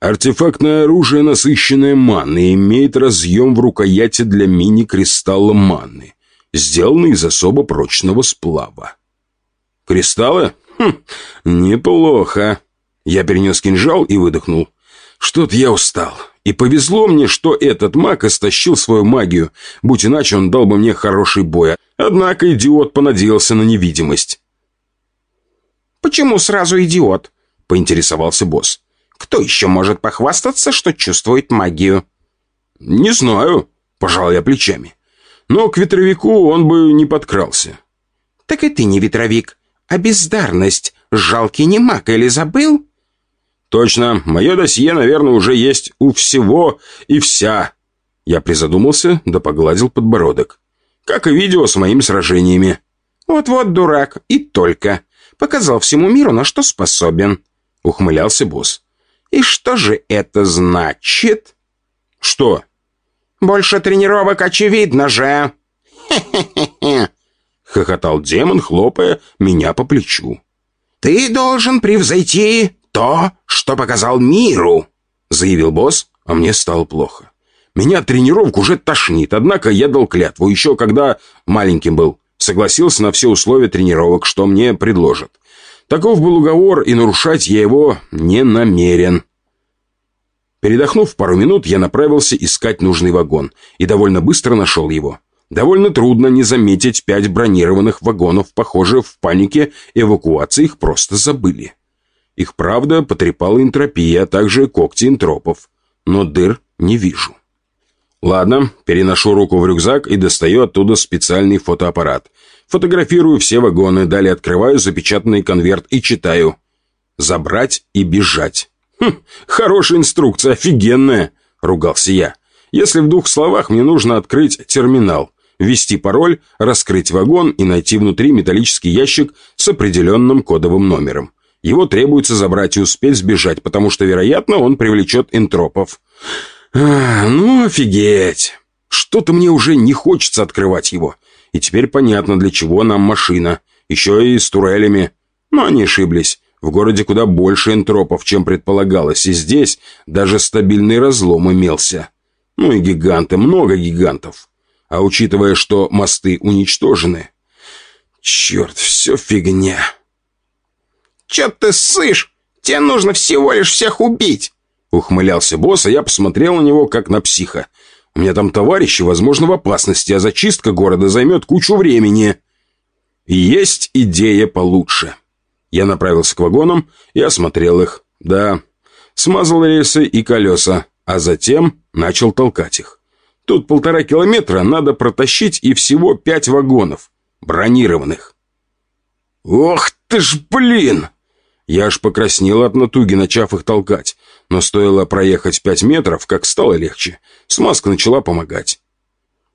Артефактное оружие, насыщенное манной, имеет разъем в рукояти для мини-кристалла манны, сделанный из особо прочного сплава. Кристаллы? Хм, неплохо. Я перенес кинжал и выдохнул. Что-то я устал. И повезло мне, что этот маг истощил свою магию, будь иначе он дал бы мне хороший бой. Однако идиот понадеялся на невидимость. «Почему сразу идиот?» поинтересовался босс. «Кто еще может похвастаться, что чувствует магию?» «Не знаю», — пожал я плечами. «Но к ветровику он бы не подкрался». «Так и ты не ветровик, а бездарность. Жалкий не маг или забыл?» «Точно, мое досье, наверное, уже есть у всего и вся». Я призадумался, да погладил подбородок. «Как и видео с моими сражениями». «Вот-вот, дурак, и только. Показал всему миру, на что способен», — ухмылялся босс. «И что же это значит?» «Что?» «Больше тренировок очевидно же!» «Хе-хе-хе-хе!» — хохотал демон, хлопая меня по плечу. «Ты должен превзойти то, что показал миру!» — заявил босс, а мне стало плохо. Меня тренировку уже тошнит, однако я дал клятву еще когда маленьким был. Согласился на все условия тренировок, что мне предложат. Таков был уговор, и нарушать я его не намерен. Передохнув пару минут, я направился искать нужный вагон и довольно быстро нашел его. Довольно трудно не заметить пять бронированных вагонов, похоже, в панике эвакуации их просто забыли. Их, правда, потрепала энтропия, а также когти энтропов. Но дыр не вижу. Ладно, переношу руку в рюкзак и достаю оттуда специальный фотоаппарат. Фотографирую все вагоны, далее открываю запечатанный конверт и читаю. «Забрать и бежать». «Хм, хорошая инструкция, офигенная!» — ругался я. «Если в двух словах мне нужно открыть терминал, ввести пароль, раскрыть вагон и найти внутри металлический ящик с определенным кодовым номером. Его требуется забрать и успеть сбежать, потому что, вероятно, он привлечет энтропов». А, «Ну, офигеть! Что-то мне уже не хочется открывать его. И теперь понятно, для чего нам машина. Еще и с турелями. Но они ошиблись. В городе куда больше энтропов, чем предполагалось, и здесь даже стабильный разлом имелся. Ну и гиганты, много гигантов. А учитывая, что мосты уничтожены... Черт, все фигня. Че ты ссышь? Тебе нужно всего лишь всех убить. Ухмылялся босс, а я посмотрел на него, как на психа. У меня там товарищи, возможно, в опасности, а зачистка города займет кучу времени. есть идея получше. Я направился к вагонам и осмотрел их. Да, смазал рельсы и колеса, а затем начал толкать их. Тут полтора километра надо протащить и всего пять вагонов, бронированных. «Ох ты ж, блин!» Я аж покраснел от натуги, начав их толкать. Но стоило проехать пять метров, как стало легче. Смазка начала помогать.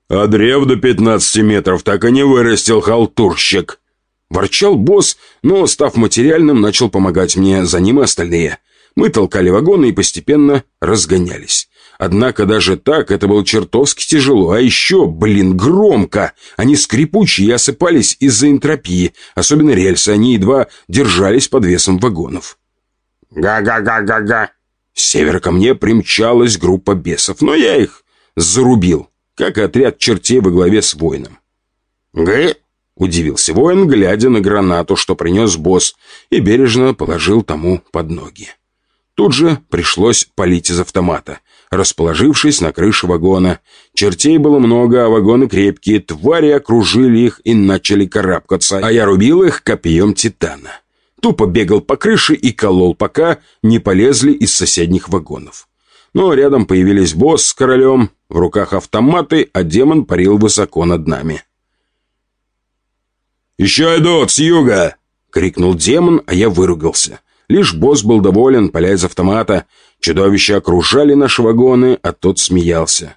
«А древ до пятнадцати метров так и не вырастил халтурщик!» Ворчал босс, но, став материальным, начал помогать мне, за ним и остальные. Мы толкали вагоны и постепенно разгонялись. Однако даже так это было чертовски тяжело, а еще, блин, громко. Они скрипучие и осыпались из-за энтропии, особенно рельсы, они едва держались под весом вагонов. «Га-га-га-га-га!» С севера ко мне примчалась группа бесов, но я их зарубил, как отряд чертей во главе с воином. «Гэ?» — удивился воин, глядя на гранату, что принес босс, и бережно положил тому под ноги. Тут же пришлось палить из автомата, расположившись на крыше вагона. Чертей было много, а вагоны крепкие, твари окружили их и начали карабкаться, а я рубил их копьем титана. Тупо бегал по крыше и колол, пока не полезли из соседних вагонов. Но рядом появились босс с королем, в руках автоматы, а демон парил высоко над нами. «Еще идут с юга!» — крикнул демон, а я выругался. Лишь босс был доволен, поля из автомата. Чудовища окружали наши вагоны, а тот смеялся.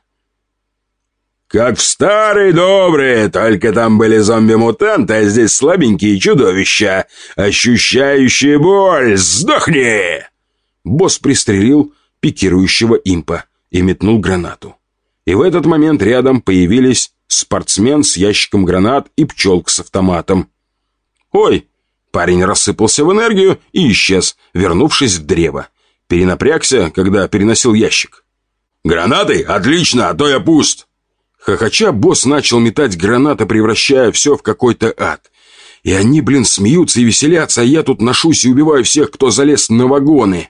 «Как в старые добрые, только там были зомби-мутанты, а здесь слабенькие чудовища, ощущающие боль. Сдохни!» Босс пристрелил пикирующего импа и метнул гранату. И в этот момент рядом появились спортсмен с ящиком гранат и пчелка с автоматом. «Ой!» Парень рассыпался в энергию и исчез, вернувшись в древо. Перенапрягся, когда переносил ящик. «Гранаты? Отлично, а то я пуст!» Хохоча, босс начал метать гранаты, превращая все в какой-то ад. И они, блин, смеются и веселятся, а я тут ношусь и убиваю всех, кто залез на вагоны.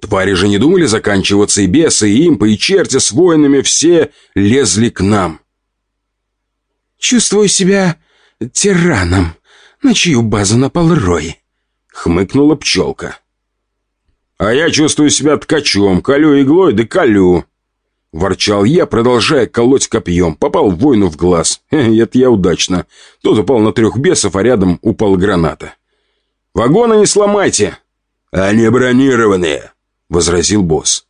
Твари же не думали заканчиваться, и бесы, и импы, и черти с воинами все лезли к нам. «Чувствую себя тираном, на чью базу напал Рой», — хмыкнула пчелка. А я чувствую себя ткачом, колю иглой да колю. Ворчал я, продолжая колоть копьем. Попал воину в глаз. Это я удачно. Тот упал на трех бесов, а рядом упала граната. «Вагоны не сломайте!» «Они бронированные», — возразил босс.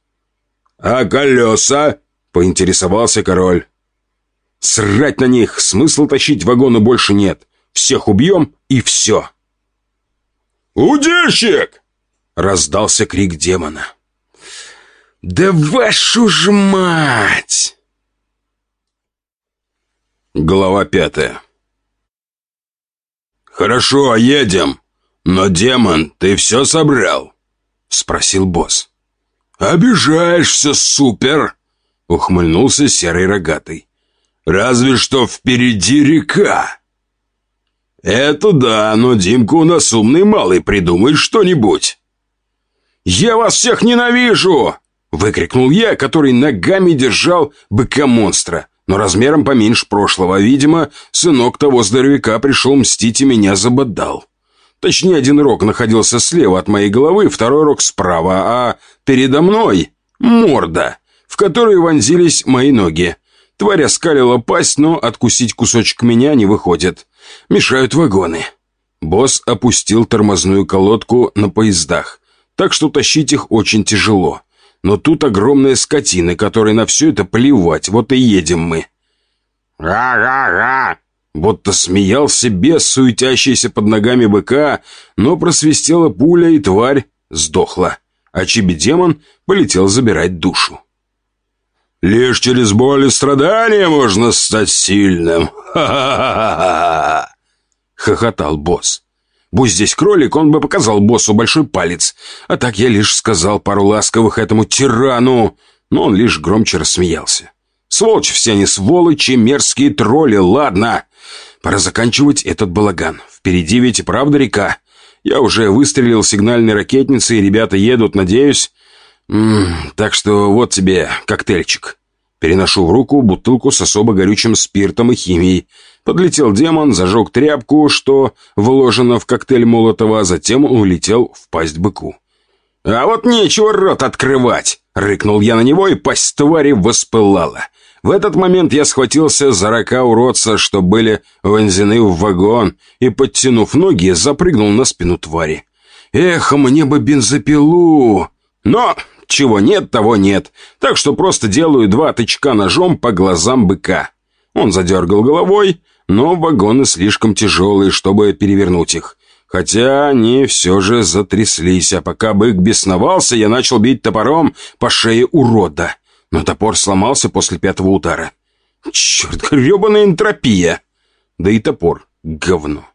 «А колеса?» — поинтересовался король. «Срать на них! Смысла тащить вагоны больше нет. Всех убьем и все!» «Удильщик!» — раздался крик демона. «Да вашу ж мать!» Глава пятая «Хорошо, едем. Но, демон, ты все собрал?» — спросил босс. «Обижаешься, супер!» — ухмыльнулся серый рогатый. «Разве что впереди река!» «Это да, но Димка у нас умный малый, придумает что-нибудь!» «Я вас всех ненавижу!» Выкрикнул я, который ногами держал быка-монстра, но размером поменьше прошлого. Видимо, сынок того здоровяка пришел мстить и меня забодал. Точнее, один рог находился слева от моей головы, второй рог справа, а передо мной морда, в которой вонзились мои ноги. Тварь оскалила пасть, но откусить кусочек меня не выходит. Мешают вагоны. Босс опустил тормозную колодку на поездах, так что тащить их очень тяжело. Но тут огромная скотина, которой на все это плевать, вот и едем мы. «Га-га-га!» Будто смеялся бес, суетящийся под ногами быка, но просвистела пуля, и тварь сдохла, а чиби-демон полетел забирать душу. «Лишь через боль и страдания можно стать сильным! [LAUGHS] Ха-ха-ха-ха!» — хохотал босс. Будь здесь кролик, он бы показал боссу большой палец. А так я лишь сказал пару ласковых этому тирану, но он лишь громче рассмеялся. Сволочь все они сволочи, мерзкие тролли, ладно. Пора заканчивать этот балаган. Впереди ведь и правда река. Я уже выстрелил сигнальной ракетницей, и ребята едут, надеюсь. М -м, так что вот тебе коктейльчик. Переношу в руку бутылку с особо горючим спиртом и химией. Подлетел демон, зажег тряпку, что вложено в коктейль Молотова, а затем улетел в пасть быку. «А вот нечего рот открывать!» — рыкнул я на него, и пасть твари воспылала. В этот момент я схватился за рока уродца, что были вонзены в вагон, и, подтянув ноги, запрыгнул на спину твари. «Эх, мне бы бензопилу!» Но чего нет, того нет, так что просто делаю два тычка ножом по глазам быка. Он задергал головой, но вагоны слишком тяжелые, чтобы перевернуть их. Хотя они все же затряслись, а пока бык бесновался, я начал бить топором по шее урода. Но топор сломался после пятого удара. Черт, гребаная энтропия! Да и топор — говно.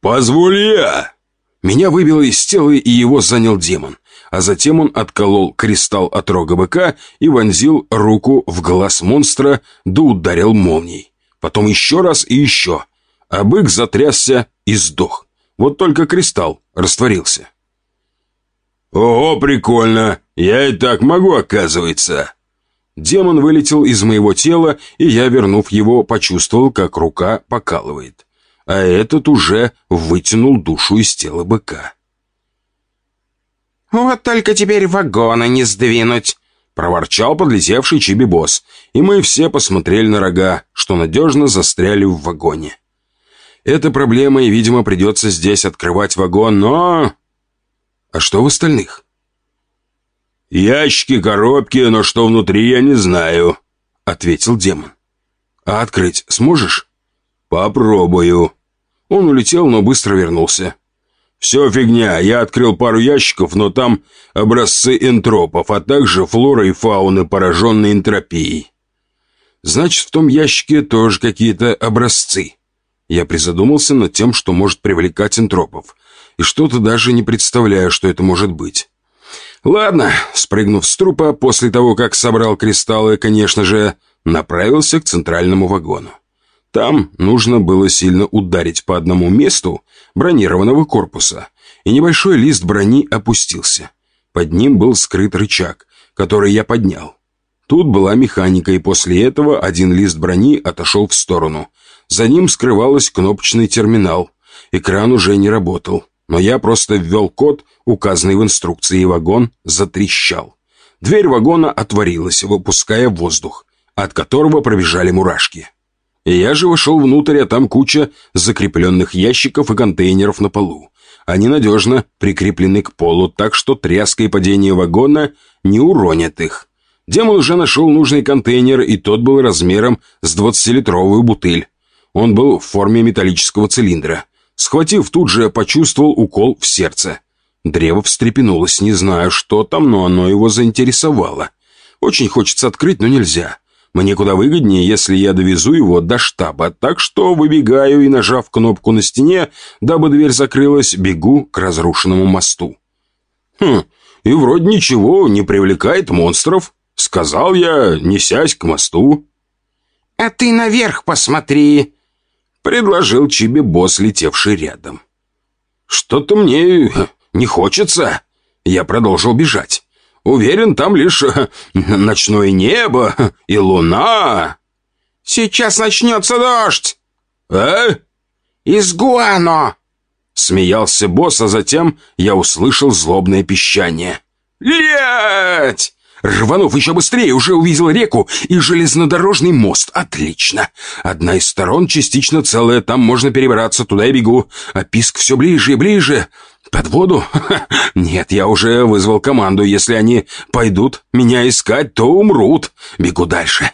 «Позволь я!» Меня выбило из тела, и его занял демон. А затем он отколол кристалл от рога быка и вонзил руку в глаз монстра, да ударил молнией. Потом еще раз и еще. А бык затрясся и сдох. Вот только кристалл растворился. «Ого, прикольно! Я и так могу, оказывается!» Демон вылетел из моего тела, и я, вернув его, почувствовал, как рука покалывает. А этот уже вытянул душу из тела быка. «Вот только теперь вагоны не сдвинуть!» Проворчал подлетевший чиби-босс, и мы все посмотрели на рога, что надежно застряли в вагоне. Это проблема, и, видимо, придется здесь открывать вагон, но... А что в остальных? «Ящики, коробки, но что внутри, я не знаю», — ответил демон. «А открыть сможешь?» «Попробую». Он улетел, но быстро вернулся. «Все фигня. Я открыл пару ящиков, но там образцы энтропов, а также флора и фауны, пораженные энтропией». «Значит, в том ящике тоже какие-то образцы». Я призадумался над тем, что может привлекать энтропов, и что-то даже не представляю, что это может быть. Ладно, спрыгнув с трупа, после того, как собрал кристаллы, конечно же, направился к центральному вагону. Там нужно было сильно ударить по одному месту бронированного корпуса, и небольшой лист брони опустился. Под ним был скрыт рычаг, который я поднял. Тут была механика, и после этого один лист брони отошел в сторону. За ним скрывался кнопочный терминал. Экран уже не работал. Но я просто ввел код, указанный в инструкции, и вагон затрещал. Дверь вагона отворилась, выпуская воздух, от которого пробежали мурашки. Я же вошел внутрь, а там куча закрепленных ящиков и контейнеров на полу. Они надежно прикреплены к полу, так что тряска и падение вагона не уронят их. Демон уже нашел нужный контейнер, и тот был размером с 20-литровую бутыль. Он был в форме металлического цилиндра. Схватив, тут же почувствовал укол в сердце. Древо встрепенулось, не знаю, что там, но оно его заинтересовало. Очень хочется открыть, но нельзя. Мне куда выгоднее, если я довезу его до штаба, так что выбегаю и, нажав кнопку на стене, дабы дверь закрылась, бегу к разрушенному мосту. Хм, и вроде ничего, не привлекает монстров. Сказал я, несясь к мосту. «А ты наверх посмотри!» Предложил Чиби-босс, летевший рядом. «Что-то мне не хочется!» Я продолжил бежать. Уверен, там лишь э, ночное небо и луна. Сейчас начнется дождь. А? Из Гуано. Смеялся босс, а затем я услышал злобное пищание. «Лять!» Рванув еще быстрее, уже увидел реку и железнодорожный мост. Отлично. Одна из сторон частично целая, там можно перебираться, туда и бегу. А писк все ближе и ближе. Под воду? [LAUGHS] Нет, я уже вызвал команду. Если они пойдут меня искать, то умрут. Бегу дальше.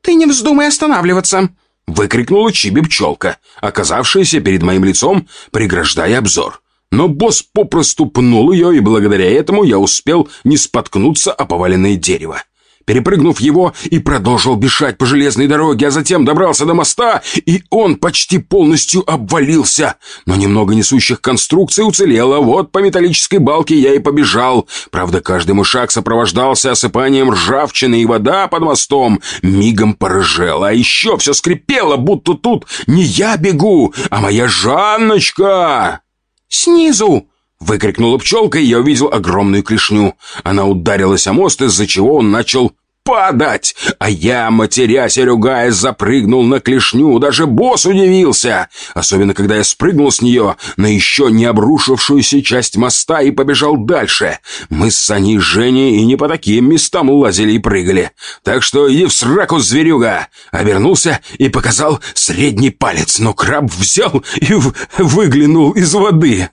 Ты не вздумай останавливаться. Выкрикнула Чиби-пчелка, оказавшаяся перед моим лицом, преграждая обзор. Но босс попросту пнул ее, и благодаря этому я успел не споткнуться о поваленное дерево перепрыгнув его и продолжил бежать по железной дороге, а затем добрался до моста, и он почти полностью обвалился. Но немного несущих конструкций уцелело, вот по металлической балке я и побежал. Правда, каждый мой шаг сопровождался осыпанием ржавчины, и вода под мостом мигом порыжела. А еще все скрипело, будто тут не я бегу, а моя Жанночка. «Снизу!» Выкрикнула пчелка, и я увидел огромную клешню. Она ударилась о мост, из-за чего он начал падать! А я, матерясь и ругаясь, запрыгнул на клешню. Даже босс удивился. Особенно, когда я спрыгнул с нее на еще не обрушившуюся часть моста и побежал дальше. Мы с Саней Женей и не по таким местам лазили и прыгали. Так что иди в сраку, зверюга! Обернулся и показал средний палец, но краб взял и выглянул из воды.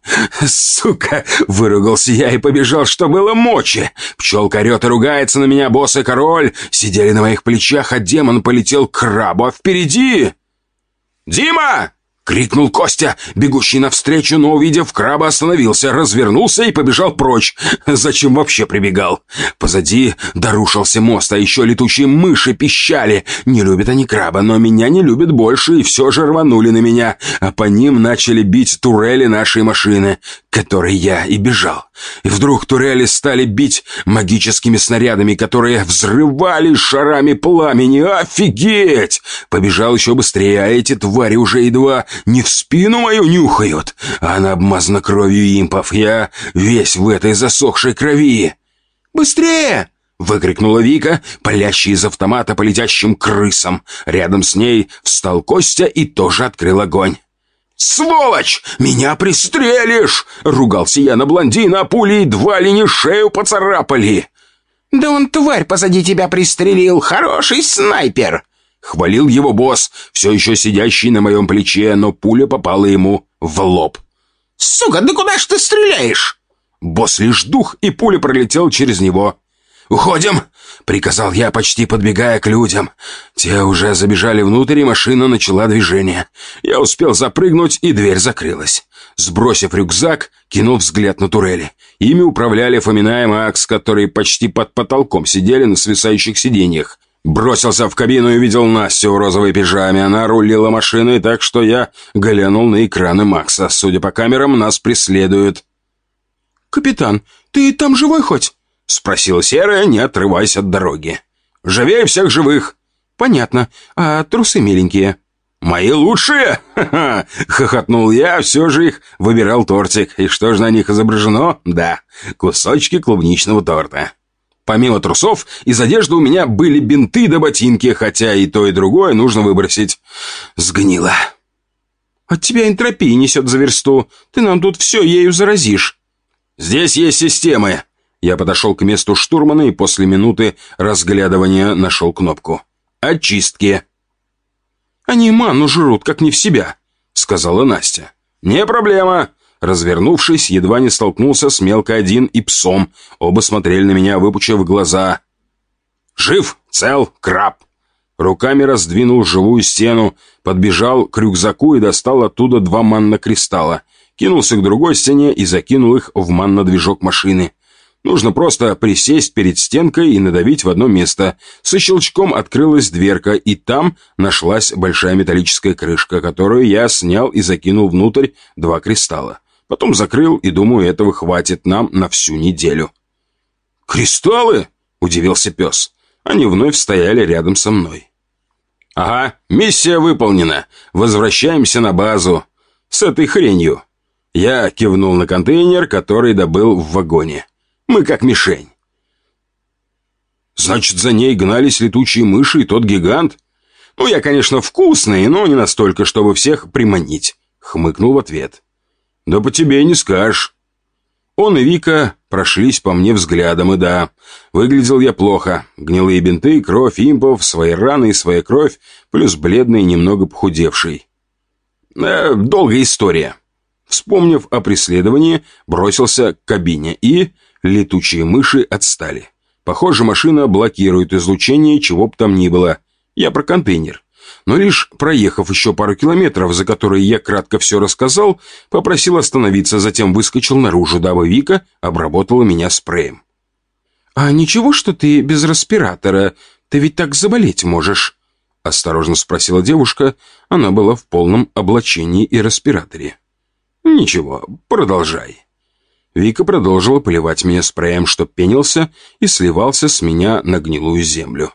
Сука! Выругался я и побежал, что было мочи. Пчелка орет и ругается на меня, босс и король король сидели на моих плечах, а демон полетел к крабу, а впереди... «Дима!» — крикнул Костя, бегущий навстречу, но, увидев краба, остановился, развернулся и побежал прочь. Зачем вообще прибегал? Позади дорушился мост, а еще летучие мыши пищали. Не любят они краба, но меня не любят больше, и все же рванули на меня, а по ним начали бить турели нашей машины, которой я и бежал. И вдруг турели стали бить магическими снарядами, которые взрывали шарами пламени. Офигеть! Побежал еще быстрее, а эти твари уже едва не в спину мою нюхают. Она обмазана кровью импов. Я весь в этой засохшей крови. «Быстрее!» — выкрикнула Вика, палящая из автомата по летящим крысам. Рядом с ней встал Костя и тоже открыл огонь. «Сволочь! Меня пристрелишь!» — ругался я на блондина, а пули едва ли не шею поцарапали. «Да он тварь позади тебя пристрелил! Хороший снайпер!» Хвалил его босс, все еще сидящий на моем плече, но пуля попала ему в лоб. «Сука, да куда ж ты стреляешь?» Босс лишь дух, и пуля пролетела через него. «Уходим!» — приказал я, почти подбегая к людям. Те уже забежали внутрь, и машина начала движение. Я успел запрыгнуть, и дверь закрылась. Сбросив рюкзак, кинул взгляд на турели. Ими управляли Фомина и Макс, которые почти под потолком сидели на свисающих сиденьях. Бросился в кабину и увидел Настю в розовой пижаме. Она рулила машиной, так что я глянул на экраны Макса. Судя по камерам, нас преследуют. «Капитан, ты там живой хоть?» — спросила Серая, не отрываясь от дороги. «Живее всех живых!» «Понятно. А трусы миленькие?» «Мои лучшие!» Ха — хохотнул я, все же их выбирал тортик. И что же на них изображено? Да, кусочки клубничного торта. Помимо трусов, из одежды у меня были бинты да ботинки, хотя и то, и другое нужно выбросить. Сгнило. От тебя энтропии несет за версту. Ты нам тут все ею заразишь». «Здесь есть системы». Я подошел к месту штурмана и после минуты разглядывания нашел кнопку. «Очистки». «Они ману жрут, как не в себя», — сказала Настя. «Не проблема». Развернувшись, едва не столкнулся с мелко один и псом. Оба смотрели на меня, выпучив глаза. «Жив, цел, краб!» Руками раздвинул живую стену, подбежал к рюкзаку и достал оттуда два манна-кристалла. Кинулся к другой стене и закинул их в манна-движок машины. Нужно просто присесть перед стенкой и надавить в одно место. Со щелчком открылась дверка, и там нашлась большая металлическая крышка, которую я снял и закинул внутрь два кристалла. Потом закрыл, и думаю, этого хватит нам на всю неделю. «Кристаллы?» – удивился пес. Они вновь стояли рядом со мной. «Ага, миссия выполнена. Возвращаемся на базу. С этой хренью». Я кивнул на контейнер, который добыл в вагоне. Мы как мишень. Значит, за ней гнались летучие мыши и тот гигант? Ну, я, конечно, вкусный, но не настолько, чтобы всех приманить. Хмыкнул в ответ. Да по тебе и не скажешь. Он и Вика прошлись по мне взглядом, и да, выглядел я плохо. Гнилые бинты, кровь импов, свои раны и своя кровь, плюс бледный, немного похудевший. Э, долгая история. Вспомнив о преследовании, бросился к кабине и Летучие мыши отстали. Похоже, машина блокирует излучение, чего бы там ни было. Я про контейнер. Но лишь проехав еще пару километров, за которые я кратко все рассказал, попросил остановиться, затем выскочил наружу, дабы Вика обработала меня спреем. «А ничего, что ты без респиратора? Ты ведь так заболеть можешь?» Осторожно спросила девушка. Она была в полном облачении и респираторе. «Ничего, продолжай». Вика продолжила поливать меня спреем, что пенился и сливался с меня на гнилую землю.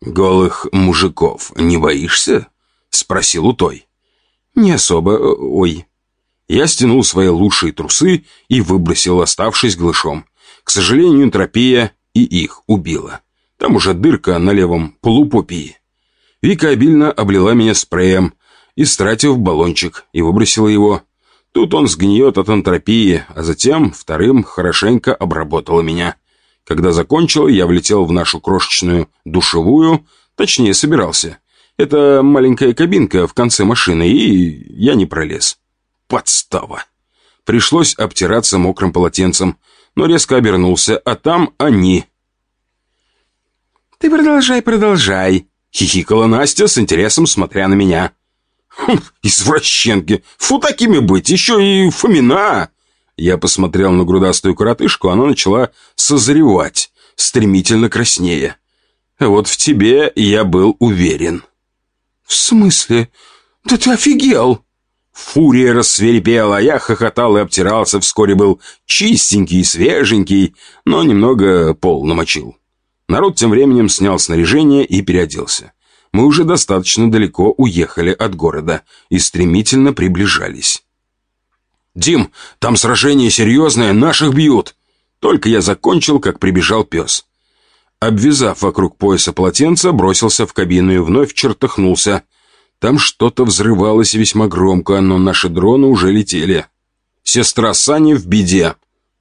«Голых мужиков не боишься?» — спросил у той. «Не особо, ой». Я стянул свои лучшие трусы и выбросил, оставшись глышом. К сожалению, энтропия и их убила. Там уже дырка на левом полупопии. Вика обильно облила меня спреем, истратив баллончик, и выбросила его Тут он сгниет от антропии, а затем вторым хорошенько обработал меня. Когда закончил, я влетел в нашу крошечную душевую, точнее, собирался. Это маленькая кабинка в конце машины, и я не пролез. Подстава. Пришлось обтираться мокрым полотенцем, но резко обернулся, а там они. «Ты продолжай, продолжай», — хихикала Настя с интересом, смотря на меня. Хм, извращенки! Фу такими быть! Еще и Фомина!» Я посмотрел на грудастую коротышку, она начала созревать, стремительно краснее. Вот в тебе я был уверен. «В смысле? Да ты офигел!» Фурия рассверепела, я хохотал и обтирался, вскоре был чистенький и свеженький, но немного пол намочил. Народ тем временем снял снаряжение и переоделся мы уже достаточно далеко уехали от города и стремительно приближались. «Дим, там сражение серьезное, наших бьют!» Только я закончил, как прибежал пес. Обвязав вокруг пояса полотенца, бросился в кабину и вновь чертыхнулся. Там что-то взрывалось весьма громко, но наши дроны уже летели. Сестра Сани в беде.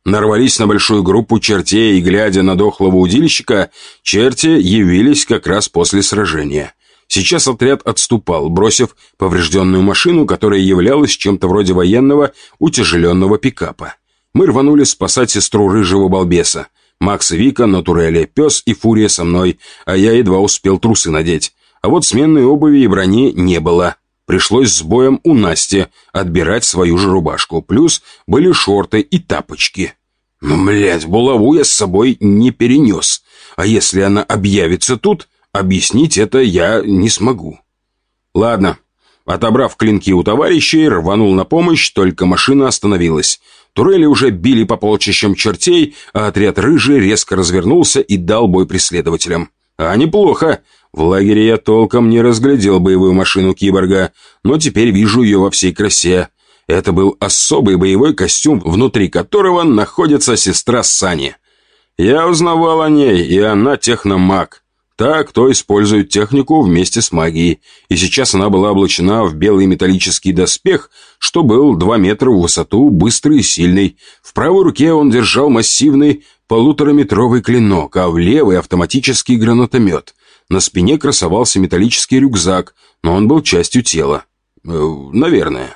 Нарвались на большую группу чертей, и, глядя на дохлого удильщика, черти явились как раз после сражения. Сейчас отряд отступал, бросив поврежденную машину, которая являлась чем-то вроде военного утяжеленного пикапа. Мы рванули спасать сестру рыжего балбеса. Макс и Вика, Натурелли, пес и Фурия со мной, а я едва успел трусы надеть. А вот сменной обуви и брони не было. Пришлось с боем у Насти отбирать свою же рубашку. Плюс были шорты и тапочки. Ну, блядь, булаву я с собой не перенес. А если она объявится тут, Объяснить это я не смогу. Ладно. Отобрав клинки у товарищей, рванул на помощь, только машина остановилась. Турели уже били по полчищам чертей, а отряд рыжий резко развернулся и дал бой преследователям. А неплохо. В лагере я толком не разглядел боевую машину киборга, но теперь вижу ее во всей красе. Это был особый боевой костюм, внутри которого находится сестра Сани. Я узнавал о ней, и она техномаг. Так, кто использует технику вместе с магией. И сейчас она была облачена в белый металлический доспех, что был 2 метра в высоту, быстрый и сильный. В правой руке он держал массивный полутораметровый клинок, а в левой автоматический гранатомет. На спине красовался металлический рюкзак, но он был частью тела. Э, наверное.